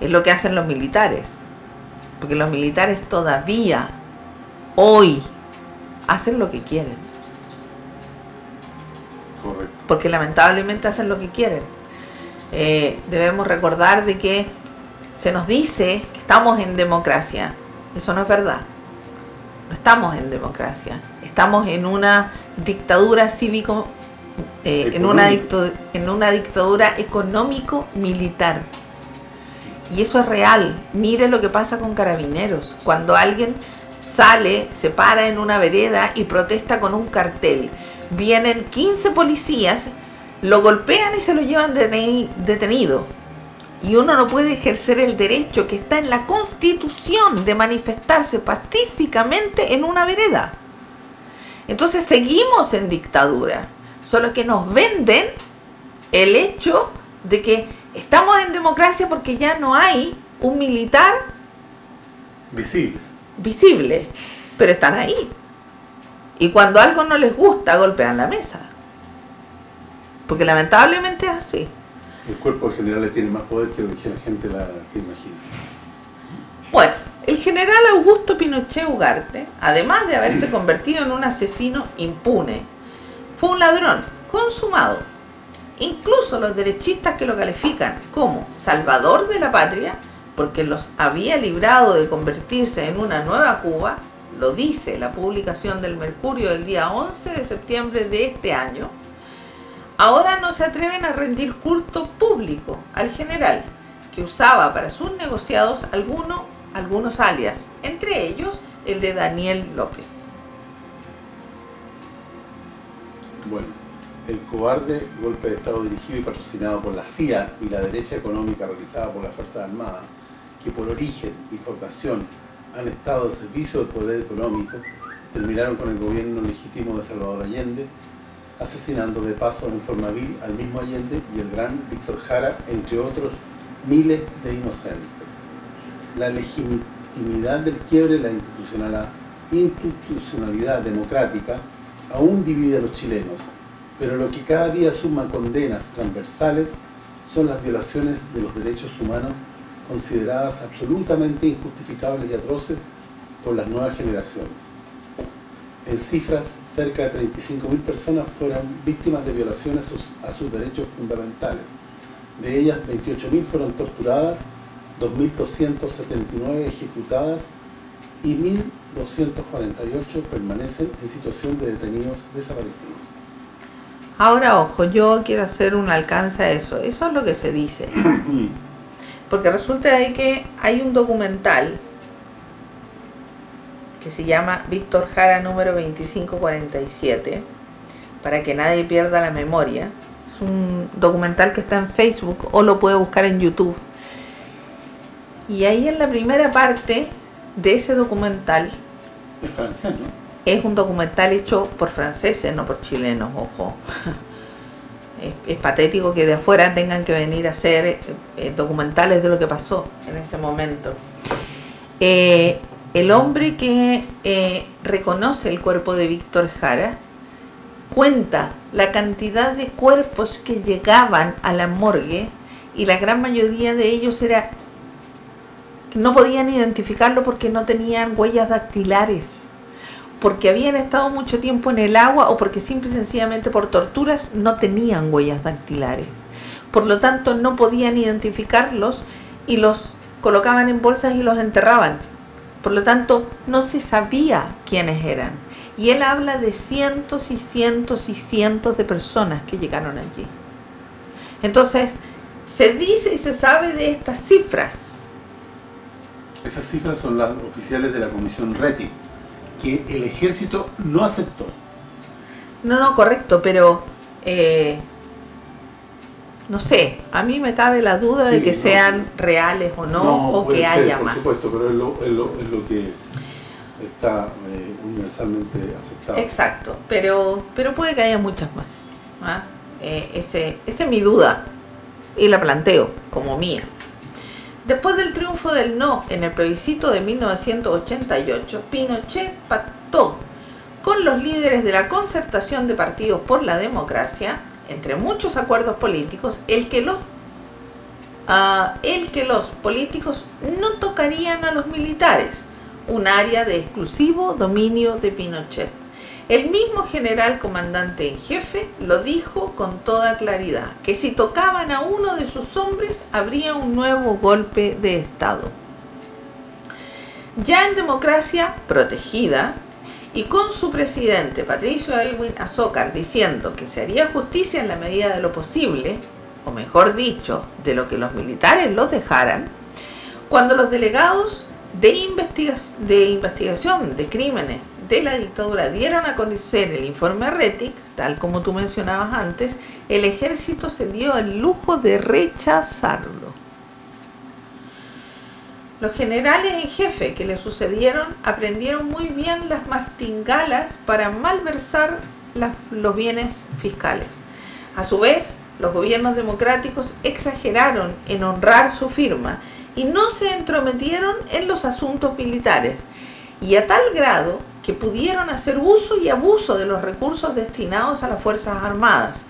Es lo que hacen los militares. Porque los militares todavía, hoy, hacen lo que quieren. Correcto. Porque lamentablemente hacen lo que quieren. Eh, debemos recordar de que se nos dice que estamos en democracia. Eso no es verdad. No estamos en democracia. Estamos en una dictadura cívico eh, en, una en una dictadura económico-militar. Y eso es real. Mire lo que pasa con carabineros. Cuando alguien sale, se para en una vereda y protesta con un cartel, vienen 15 policías, lo golpean y se lo llevan detenido. Y uno no puede ejercer el derecho que está en la constitución de manifestarse pacíficamente en una vereda. Entonces seguimos en dictadura solo que nos venden el hecho de que estamos en democracia porque ya no hay un militar visible. Visible, pero están ahí. Y cuando algo no les gusta, golpean la mesa. Porque lamentablemente es así. El cuerpo de generales tiene más poder que lo que la gente la, se imagina. Bueno, el general Augusto Pinochet Ugarte, además de haberse convertido en un asesino impune, fue un ladrón consumado. Incluso los derechistas que lo califican como salvador de la patria, porque los había librado de convertirse en una nueva Cuba, lo dice la publicación del Mercurio del día 11 de septiembre de este año, ahora no se atreven a rendir culto público al general, que usaba para sus negociados alguno, algunos alias, entre ellos el de Daniel López. Bueno, el cobarde golpe de Estado dirigido y patrocinado por la CIA y la derecha económica realizada por las Fuerzas Armadas, que por origen y formación han estado al servicio del poder económico, terminaron con el gobierno legítimo de Salvador Allende, asesinando de paso en forma vil al mismo Allende y el gran Víctor Jara, entre otros miles de inocentes. La legitimidad del quiebre, la institucionalidad democrática, aún divide a los chilenos, pero lo que cada día suma condenas transversales son las violaciones de los derechos humanos consideradas absolutamente injustificables y atroces por las nuevas generaciones. En cifras, cerca de 35.000 personas fueron víctimas de violaciones a sus derechos fundamentales. De ellas, 28.000 fueron torturadas, 2.279 ejecutadas y 1.248 permanecen en situación de detenidos desaparecidos. Ahora, ojo, yo quiero hacer un alcance a eso. Eso es lo que se dice. Porque resulta de que hay un documental que se llama Víctor Jara número 2547, para que nadie pierda la memoria. Es un documental que está en Facebook o lo puede buscar en YouTube. Y ahí en la primera parte de ese documental... Es francés, ¿no? Es un documental hecho por franceses, no por chilenos, ojo. Es, patético que de afuera tengan que venir a hacer eh, documentales de lo que pasó en ese momento. Eh, el hombre que eh, reconoce el cuerpo de Víctor Jara cuenta la cantidad de cuerpos que llegaban a la morgue y la gran mayoría de ellos era no podían identificarlo porque no tenían huellas dactilares, porque habían estado mucho tiempo en el agua o porque simple y sencillamente por torturas no tenían huellas dactilares. Por lo tanto, no podían identificarlos y los colocaban en bolsas y los enterraban. Por lo tanto, no se sabía quiénes eran. Y él habla de cientos y cientos y cientos de personas que llegaron allí. Entonces, se dice y se sabe de estas cifras esas cifras son las oficiales de la Comisión RETI, que el ejército no aceptó. No, no, correcto, pero eh, no sé, a mí me cabe la duda de que sean reales o no, o que haya más. Por supuesto, pero es lo, que está eh, universalmente aceptado. Exacto, pero, pero puede que haya muchas más. ¿ah? Eh, ese, esa es mi duda y la planteo como mía. Después del triunfo del no en el plebiscito de 1988, Pinochet pactó con los líderes de la concertación de partidos por la democracia, entre muchos acuerdos políticos, el que los, ah, el que los políticos no tocarían a los militares, un área de exclusivo dominio de Pinochet. El mismo general comandante en jefe lo dijo con toda claridad, que si tocaban a uno de sus hombres habría un nuevo golpe de Estado. Ya en democracia protegida y con su presidente Patricio Elwin Azócar diciendo que se haría justicia en la medida de lo posible, o mejor dicho, de lo que los militares los dejaran, cuando los delegados de, de investigación de crímenes de la dictadura dieron a conocer el informe Retix, tal como tú mencionabas antes, el ejército se dio el lujo de rechazarlo. Los generales en jefe que le sucedieron aprendieron muy bien las mastingalas para malversar los bienes fiscales. A su vez, los gobiernos democráticos exageraron en honrar su firma y no se entrometieron en los asuntos militares. Y a tal grado que pudieron hacer uso y abuso de los recursos destinados a las Fuerzas Armadas,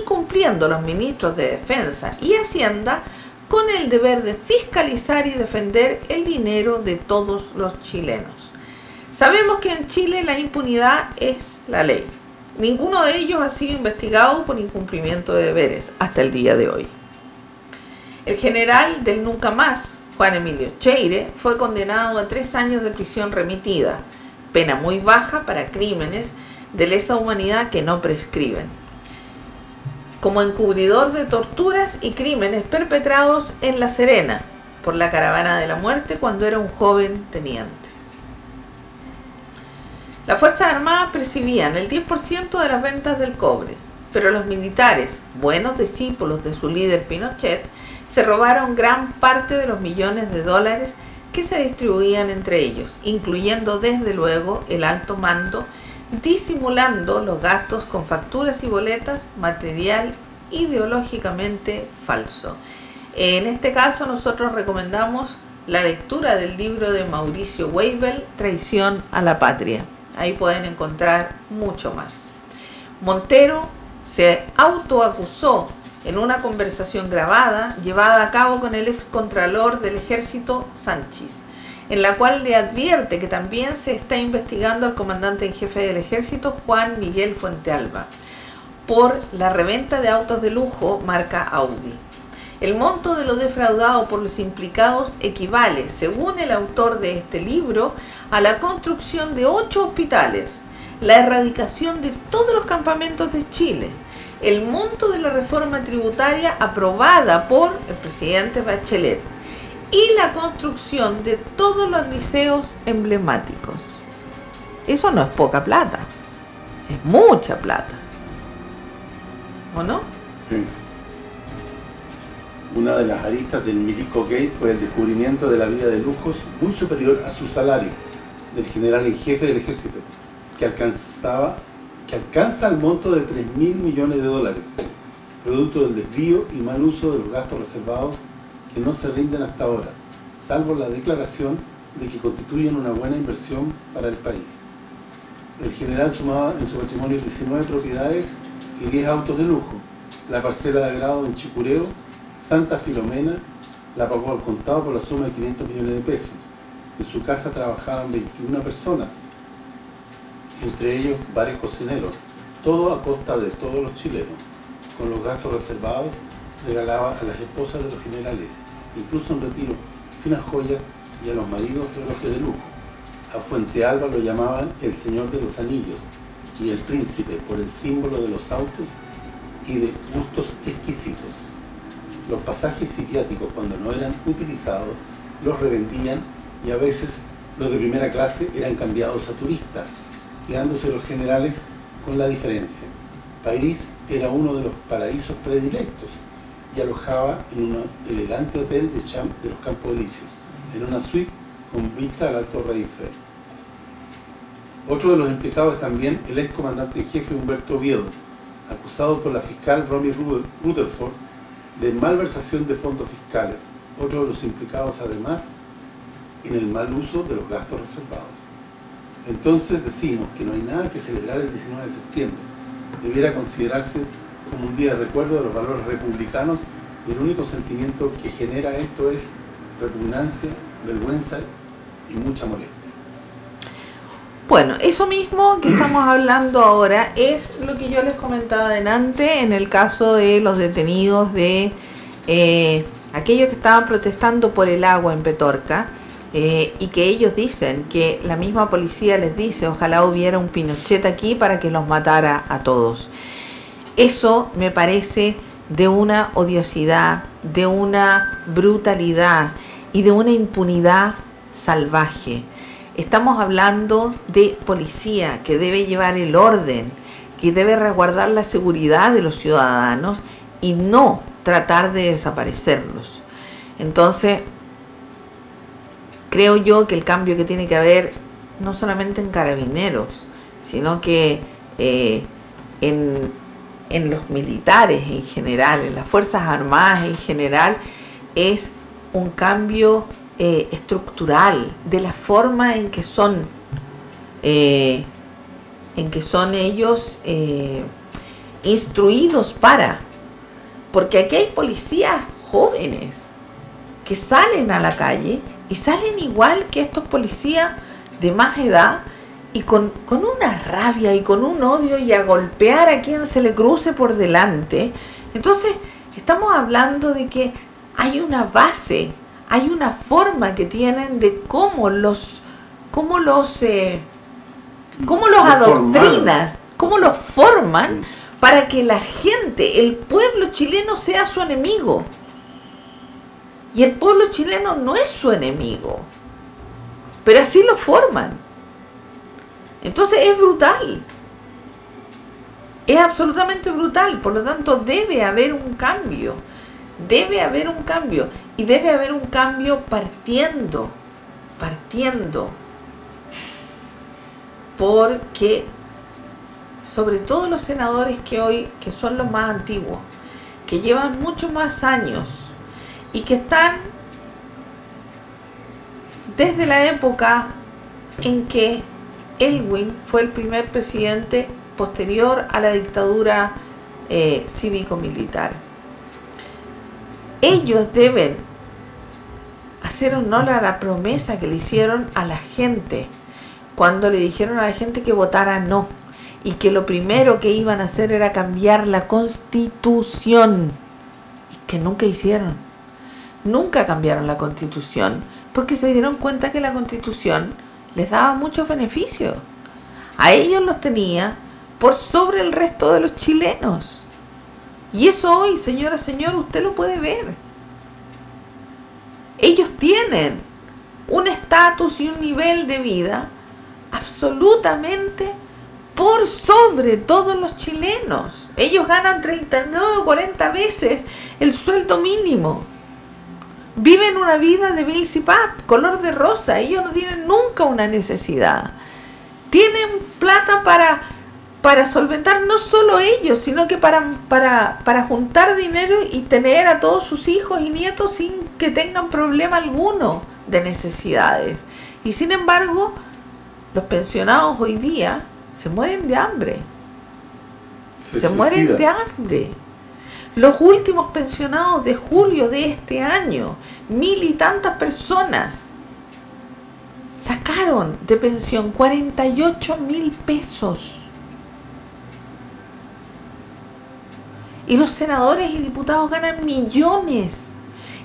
incumpliendo los ministros de Defensa y Hacienda con el deber de fiscalizar y defender el dinero de todos los chilenos. Sabemos que en Chile la impunidad es la ley. Ninguno de ellos ha sido investigado por incumplimiento de deberes hasta el día de hoy. El general del Nunca Más, Juan Emilio Cheire, fue condenado a tres años de prisión remitida, pena muy baja para crímenes de lesa humanidad que no prescriben, como encubridor de torturas y crímenes perpetrados en La Serena por la Caravana de la Muerte cuando era un joven teniente. Las Fuerzas Armadas percibían el 10% de las ventas del cobre, pero los militares, buenos discípulos de su líder Pinochet, se robaron gran parte de los millones de dólares que se distribuían entre ellos, incluyendo desde luego el alto mando, disimulando los gastos con facturas y boletas, material ideológicamente falso. En este caso nosotros recomendamos la lectura del libro de Mauricio Weibel, Traición a la Patria. Ahí pueden encontrar mucho más. Montero se autoacusó en una conversación grabada llevada a cabo con el excontralor del ejército Sánchez, en la cual le advierte que también se está investigando al comandante en jefe del ejército Juan Miguel Fuentealba por la reventa de autos de lujo marca Audi. El monto de lo defraudado por los implicados equivale, según el autor de este libro, a la construcción de ocho hospitales, la erradicación de todos los campamentos de Chile, el monto de la reforma tributaria aprobada por el presidente Bachelet y la construcción de todos los liceos emblemáticos. Eso no es poca plata, es mucha plata. ¿O no? Una de las aristas del Milico Gate fue el descubrimiento de la vida de lujos muy superior a su salario del general en jefe del ejército, que alcanzaba que alcanza el monto de 3 mil millones de dólares, producto del desvío y mal uso de los gastos reservados que no se rinden hasta ahora, salvo la declaración de que constituyen una buena inversión para el país. El general sumaba en su patrimonio 19 propiedades y 10 autos de lujo. La parcela de grado en Chicureo, Santa Filomena, la pagó al contado por la suma de 500 millones de pesos. En su casa trabajaban 21 personas, entre ellos varios cocineros, todo a costa de todos los chilenos. Con los gastos reservados, regalaba a las esposas de los generales, incluso en retiro, finas joyas y a los maridos relojes de lujo. A Fuente Alba lo llamaban el Señor de los Anillos y el Príncipe por el símbolo de los autos y de gustos exquisitos. Los pasajes psiquiátricos cuando no eran utilizados los revendían y a veces los de primera clase eran cambiados a turistas, quedándose los generales con la diferencia. París era uno de los paraísos predilectos y alojaba en un elegante hotel de, Champ de los Campos Elíseos, en una suite con vista a la Torre Eiffel. Otro de los implicados es también el ex comandante jefe Humberto Oviedo, acusado por la fiscal Romy Rutherford de malversación de fondos fiscales. Otro de los implicados además en el mal uso de los gastos reservados. Entonces decimos que no hay nada que celebrar el 19 de septiembre. Debiera considerarse como un día de recuerdo de los valores republicanos y el único sentimiento que genera esto es repugnancia, vergüenza y mucha molestia. Bueno, eso mismo que estamos hablando ahora es lo que yo les comentaba adelante en el caso de los detenidos de eh, aquellos que estaban protestando por el agua en Petorca eh, y que ellos dicen que la misma policía les dice ojalá hubiera un Pinochet aquí para que los matara a todos. Eso me parece de una odiosidad, de una brutalidad y de una impunidad salvaje. Estamos hablando de policía que debe llevar el orden, que debe resguardar la seguridad de los ciudadanos y no tratar de desaparecerlos. Entonces, creo yo que el cambio que tiene que haber, no solamente en carabineros, sino que eh, en, en los militares en general, en las Fuerzas Armadas en general, es un cambio eh, estructural de la forma en que son eh, en que son ellos instruidos para. Porque aquí hay policías jóvenes que salen a la calle y salen igual que estos policías de más edad y con, una rabia y con un odio y a golpear a quien se le cruce por delante. Entonces, estamos hablando de que hay una base, hay una forma que tienen de cómo los, cómo los, eh, cómo los adoctrinas, cómo los forman para que la gente, el pueblo chileno sea su enemigo. Y el pueblo chileno no es su enemigo, pero así lo forman. Entonces es brutal. Es absolutamente brutal, por lo tanto debe haber un cambio. Debe haber un cambio. Y debe haber un cambio partiendo, partiendo. Porque, sobre todo los senadores que hoy, que son los más antiguos, que llevan muchos más años y que están desde la época en que Elwin fue el primer presidente posterior a la dictadura eh, cívico-militar. Ellos deben hacer honor a la promesa que le hicieron a la gente cuando le dijeron a la gente que votara no y que lo primero que iban a hacer era cambiar la constitución y que nunca hicieron nunca cambiaron la constitución porque se dieron cuenta que la constitución les daba muchos beneficios. A ellos los tenía por sobre el resto de los chilenos. Y eso hoy, señora, señor, usted lo puede ver. Ellos tienen un estatus y un nivel de vida absolutamente por sobre todos los chilenos. Ellos ganan 39 o 40 veces el sueldo mínimo. Viven una vida de Bill Pap, color de rosa. Ellos no tienen nunca una necesidad. Tienen plata para, para solventar no solo ellos, sino que para, para, para juntar dinero y tener a todos sus hijos y nietos sin que tengan problema alguno de necesidades. Y sin embargo, los pensionados hoy día se mueren de hambre. Se, mueren de hambre. Los últimos pensionados de julio de este año, mil y tantas personas, sacaron de pensión 48 mil pesos. Y los senadores y diputados ganan millones.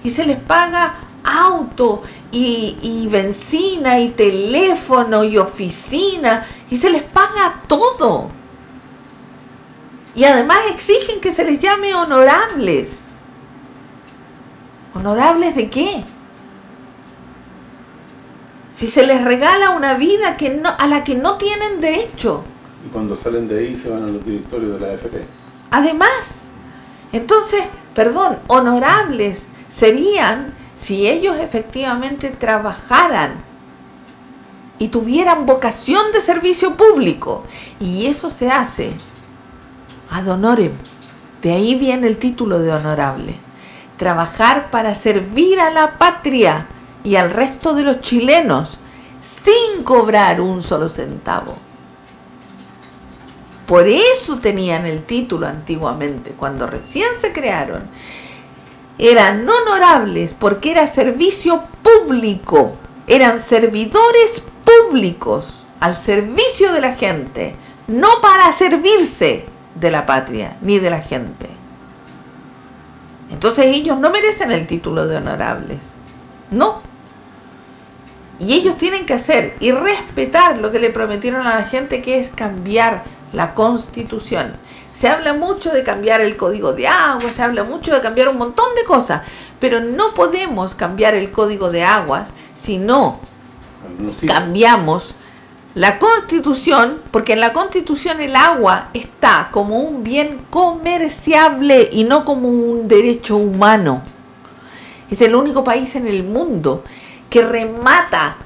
Y se les paga auto y, y, benzina y teléfono y oficina y se les paga todo. Y además exigen que se les llame honorables. ¿Honorables de qué? Si se les regala una vida que no, a la que no tienen derecho. Y cuando salen de ahí se van a los directorios de la AFP. Además, entonces, perdón, honorables serían si ellos efectivamente trabajaran y tuvieran vocación de servicio público, y eso se hace ad honorem, de ahí viene el título de honorable, trabajar para servir a la patria y al resto de los chilenos sin cobrar un solo centavo. Por eso tenían el título antiguamente, cuando recién se crearon. Eran honorables porque era servicio público, eran servidores públicos al servicio de la gente, no para servirse de la patria ni de la gente. Entonces ellos no merecen el título de honorables, no. Y ellos tienen que hacer y respetar lo que le prometieron a la gente, que es cambiar la constitución. Se habla mucho de cambiar el código de agua, se habla mucho de cambiar un montón de cosas, pero no podemos cambiar el código de aguas si no, cambiamos la constitución, porque en la constitución el agua está como un bien comerciable y no como un derecho humano. Es el único país en el mundo que remata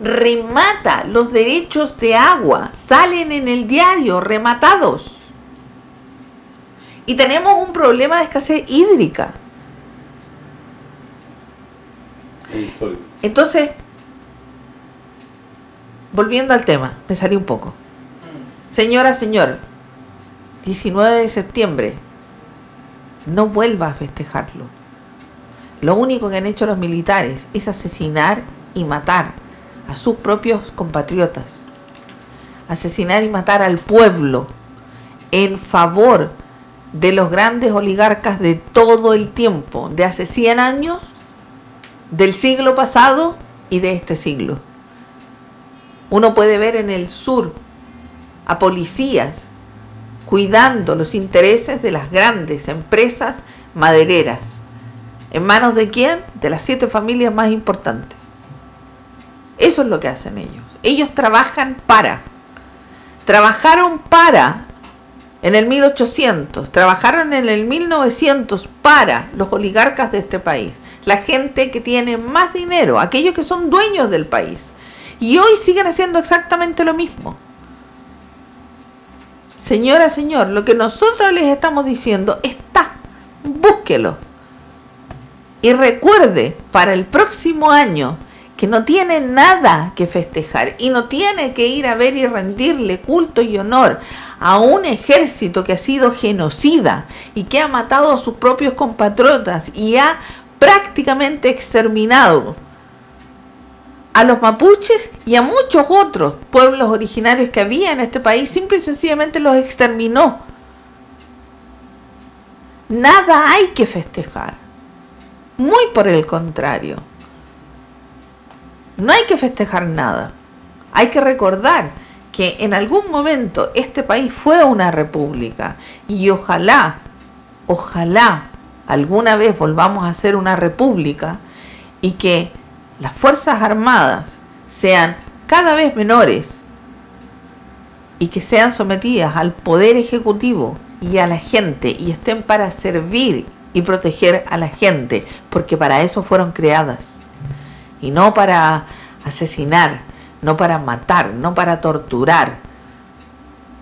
remata los derechos de agua, salen en el diario rematados y tenemos un problema de escasez hídrica. Entonces, volviendo al tema, me un poco. Señora, señor, 19 de septiembre, no vuelva a festejarlo. Lo único que han hecho los militares es asesinar y matar a sus propios compatriotas. Asesinar y matar al pueblo en favor de los grandes oligarcas de todo el tiempo, de hace 100 años, del siglo pasado y de este siglo. Uno puede ver en el sur a policías cuidando los intereses de las grandes empresas madereras. ¿En manos de quién? De las siete familias más importantes. Eso es lo que hacen ellos. Ellos trabajan para. Trabajaron para en el 1800, trabajaron en el 1900 para los oligarcas de este país, la gente que tiene más dinero, aquellos que son dueños del país. Y hoy siguen haciendo exactamente lo mismo. Señora, señor, lo que nosotros les estamos diciendo está, búsquelo. Y recuerde, para el próximo año, que no tiene nada que festejar y no tiene que ir a ver y rendirle culto y honor a un ejército que ha sido genocida y que ha matado a sus propios compatriotas y ha prácticamente exterminado a los mapuches y a muchos otros pueblos originarios que había en este país, simple y sencillamente los exterminó. Nada hay que festejar. Muy por el contrario. No hay que festejar nada. Hay que recordar que en algún momento este país fue una república y ojalá, ojalá alguna vez volvamos a ser una república y que las Fuerzas Armadas sean cada vez menores y que sean sometidas al poder ejecutivo y a la gente y estén para servir y proteger a la gente, porque para eso fueron creadas y no para asesinar, no para matar, no para torturar,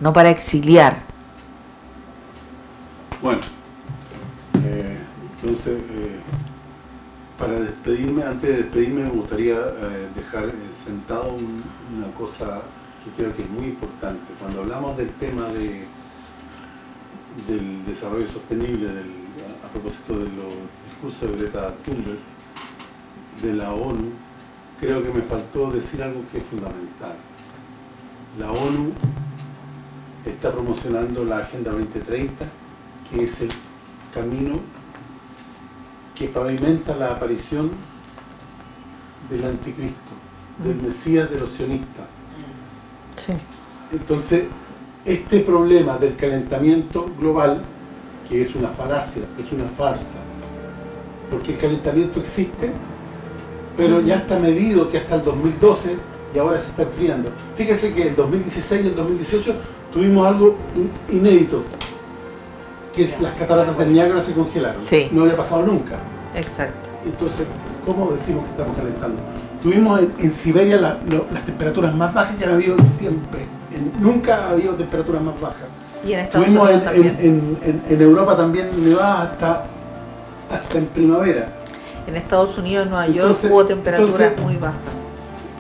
no para exiliar. Bueno, eh, entonces, para despedirme, antes de despedirme me gustaría eh, dejar sentado una cosa que creo que es muy importante. Cuando hablamos del tema de, del desarrollo sostenible, a, propósito de los discursos de Greta Thunberg, de la ONU, creo que me faltó decir algo que es fundamental. La ONU está promocionando la Agenda 2030, que es el camino que pavimenta la aparición del anticristo, del mm. Mesías de los sionistas. Entonces, este problema del calentamiento global, que es una falacia, es una farsa, porque el calentamiento existe, pero ya está medido que hasta el 2012 y ahora se está enfriando. Fíjese que en 2016 y el 2018 tuvimos algo inédito, que las cataratas del Niágara se congelaron. No había pasado nunca. Exacto. Entonces, ¿cómo decimos que estamos calentando? Tuvimos en, Siberia las temperaturas más bajas que han habido siempre. nunca ha habido temperaturas más bajas. Y en Estados Tuvimos Unidos en, en, Europa también nevaba hasta, hasta en primavera. En Estados Unidos, en Nueva York, hubo temperaturas muy bajas.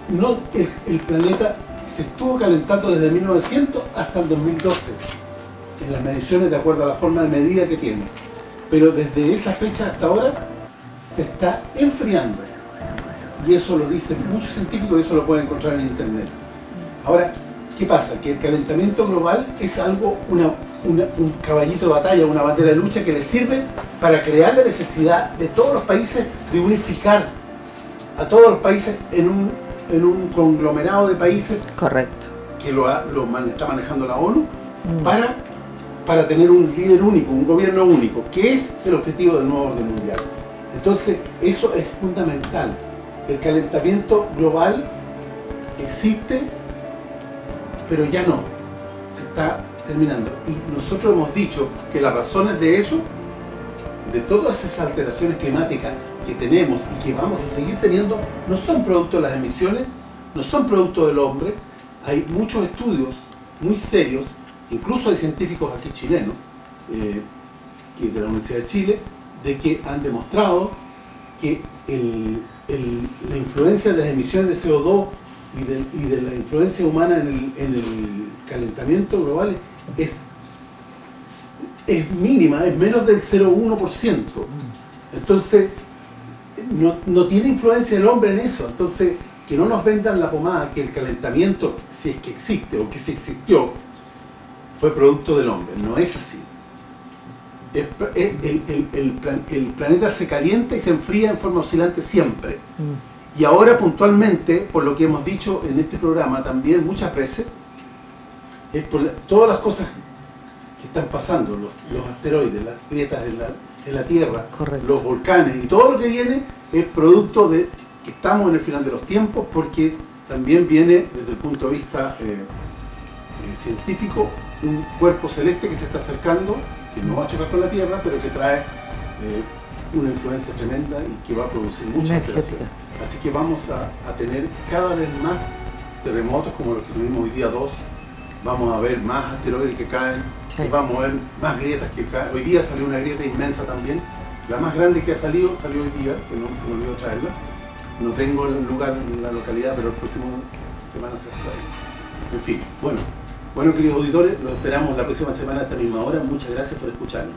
No, el, planeta se estuvo calentando desde 1900 hasta el 2012, en las mediciones de acuerdo a la forma de medida que tiene. Pero desde esa fecha hasta ahora se está enfriando y eso lo dicen muchos científicos y eso lo pueden encontrar en internet. Ahora, ¿qué pasa? Que el calentamiento global es algo, un caballito de batalla, una bandera de lucha que le sirve para crear la necesidad de todos los países de unificar a todos los países en un, en un conglomerado de países correcto que lo, lo está manejando la ONU mm. para, para tener un líder único, un gobierno único, que es el objetivo del nuevo orden mundial. Entonces, eso es fundamental el calentamiento global existe, pero ya no, se está terminando. Y nosotros hemos dicho que las razones de eso, de todas esas alteraciones climáticas que tenemos y que vamos a seguir teniendo, no son producto de las emisiones, no son producto del hombre. Hay muchos estudios muy serios, incluso hay científicos aquí chilenos, eh, de la Universidad de Chile, de que han demostrado que la influencia de las emisiones de CO2 y de, la influencia humana en el, calentamiento global es, es mínima, es menos del 0,1%. Entonces, no, no, tiene influencia el hombre en eso. Entonces, que no nos vendan la pomada que el calentamiento, si es que existe o que si existió, fue producto del hombre. No es así el, planeta se calienta y se enfría en forma oscilante siempre. Mm. Y ahora puntualmente, por lo que hemos dicho en este programa también muchas veces, es por todas las cosas que están pasando, los, asteroides, las grietas en la, Tierra, los volcanes y todo lo que viene es producto de que estamos en el final de los tiempos porque también viene desde el punto de vista eh, eh, científico un cuerpo celeste que se está acercando que no va a chocar con la Tierra, pero que trae eh, una influencia tremenda y que va a producir mucha alteración. Así que vamos a, tener cada vez más terremotos como los que tuvimos hoy día dos, vamos a ver más asteroides que caen, vamos a ver más grietas que caen. Hoy día salió una grieta inmensa también, la más grande que ha salido, salió hoy día, que no se me olvidó traerla. No tengo el lugar la localidad, pero el próximo semana se va a En fin, bueno, bueno, queridos auditores, los esperamos la próxima semana a esta misma hora. Muchas gracias por escucharnos.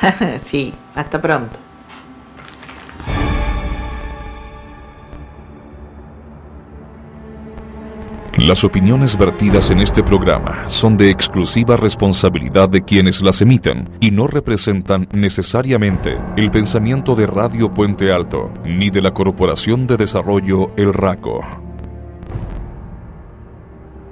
sí, hasta pronto. Las opiniones vertidas en este programa son de exclusiva responsabilidad de quienes las emiten y no representan necesariamente el pensamiento de Radio Puente Alto ni de la Corporación de Desarrollo El Raco.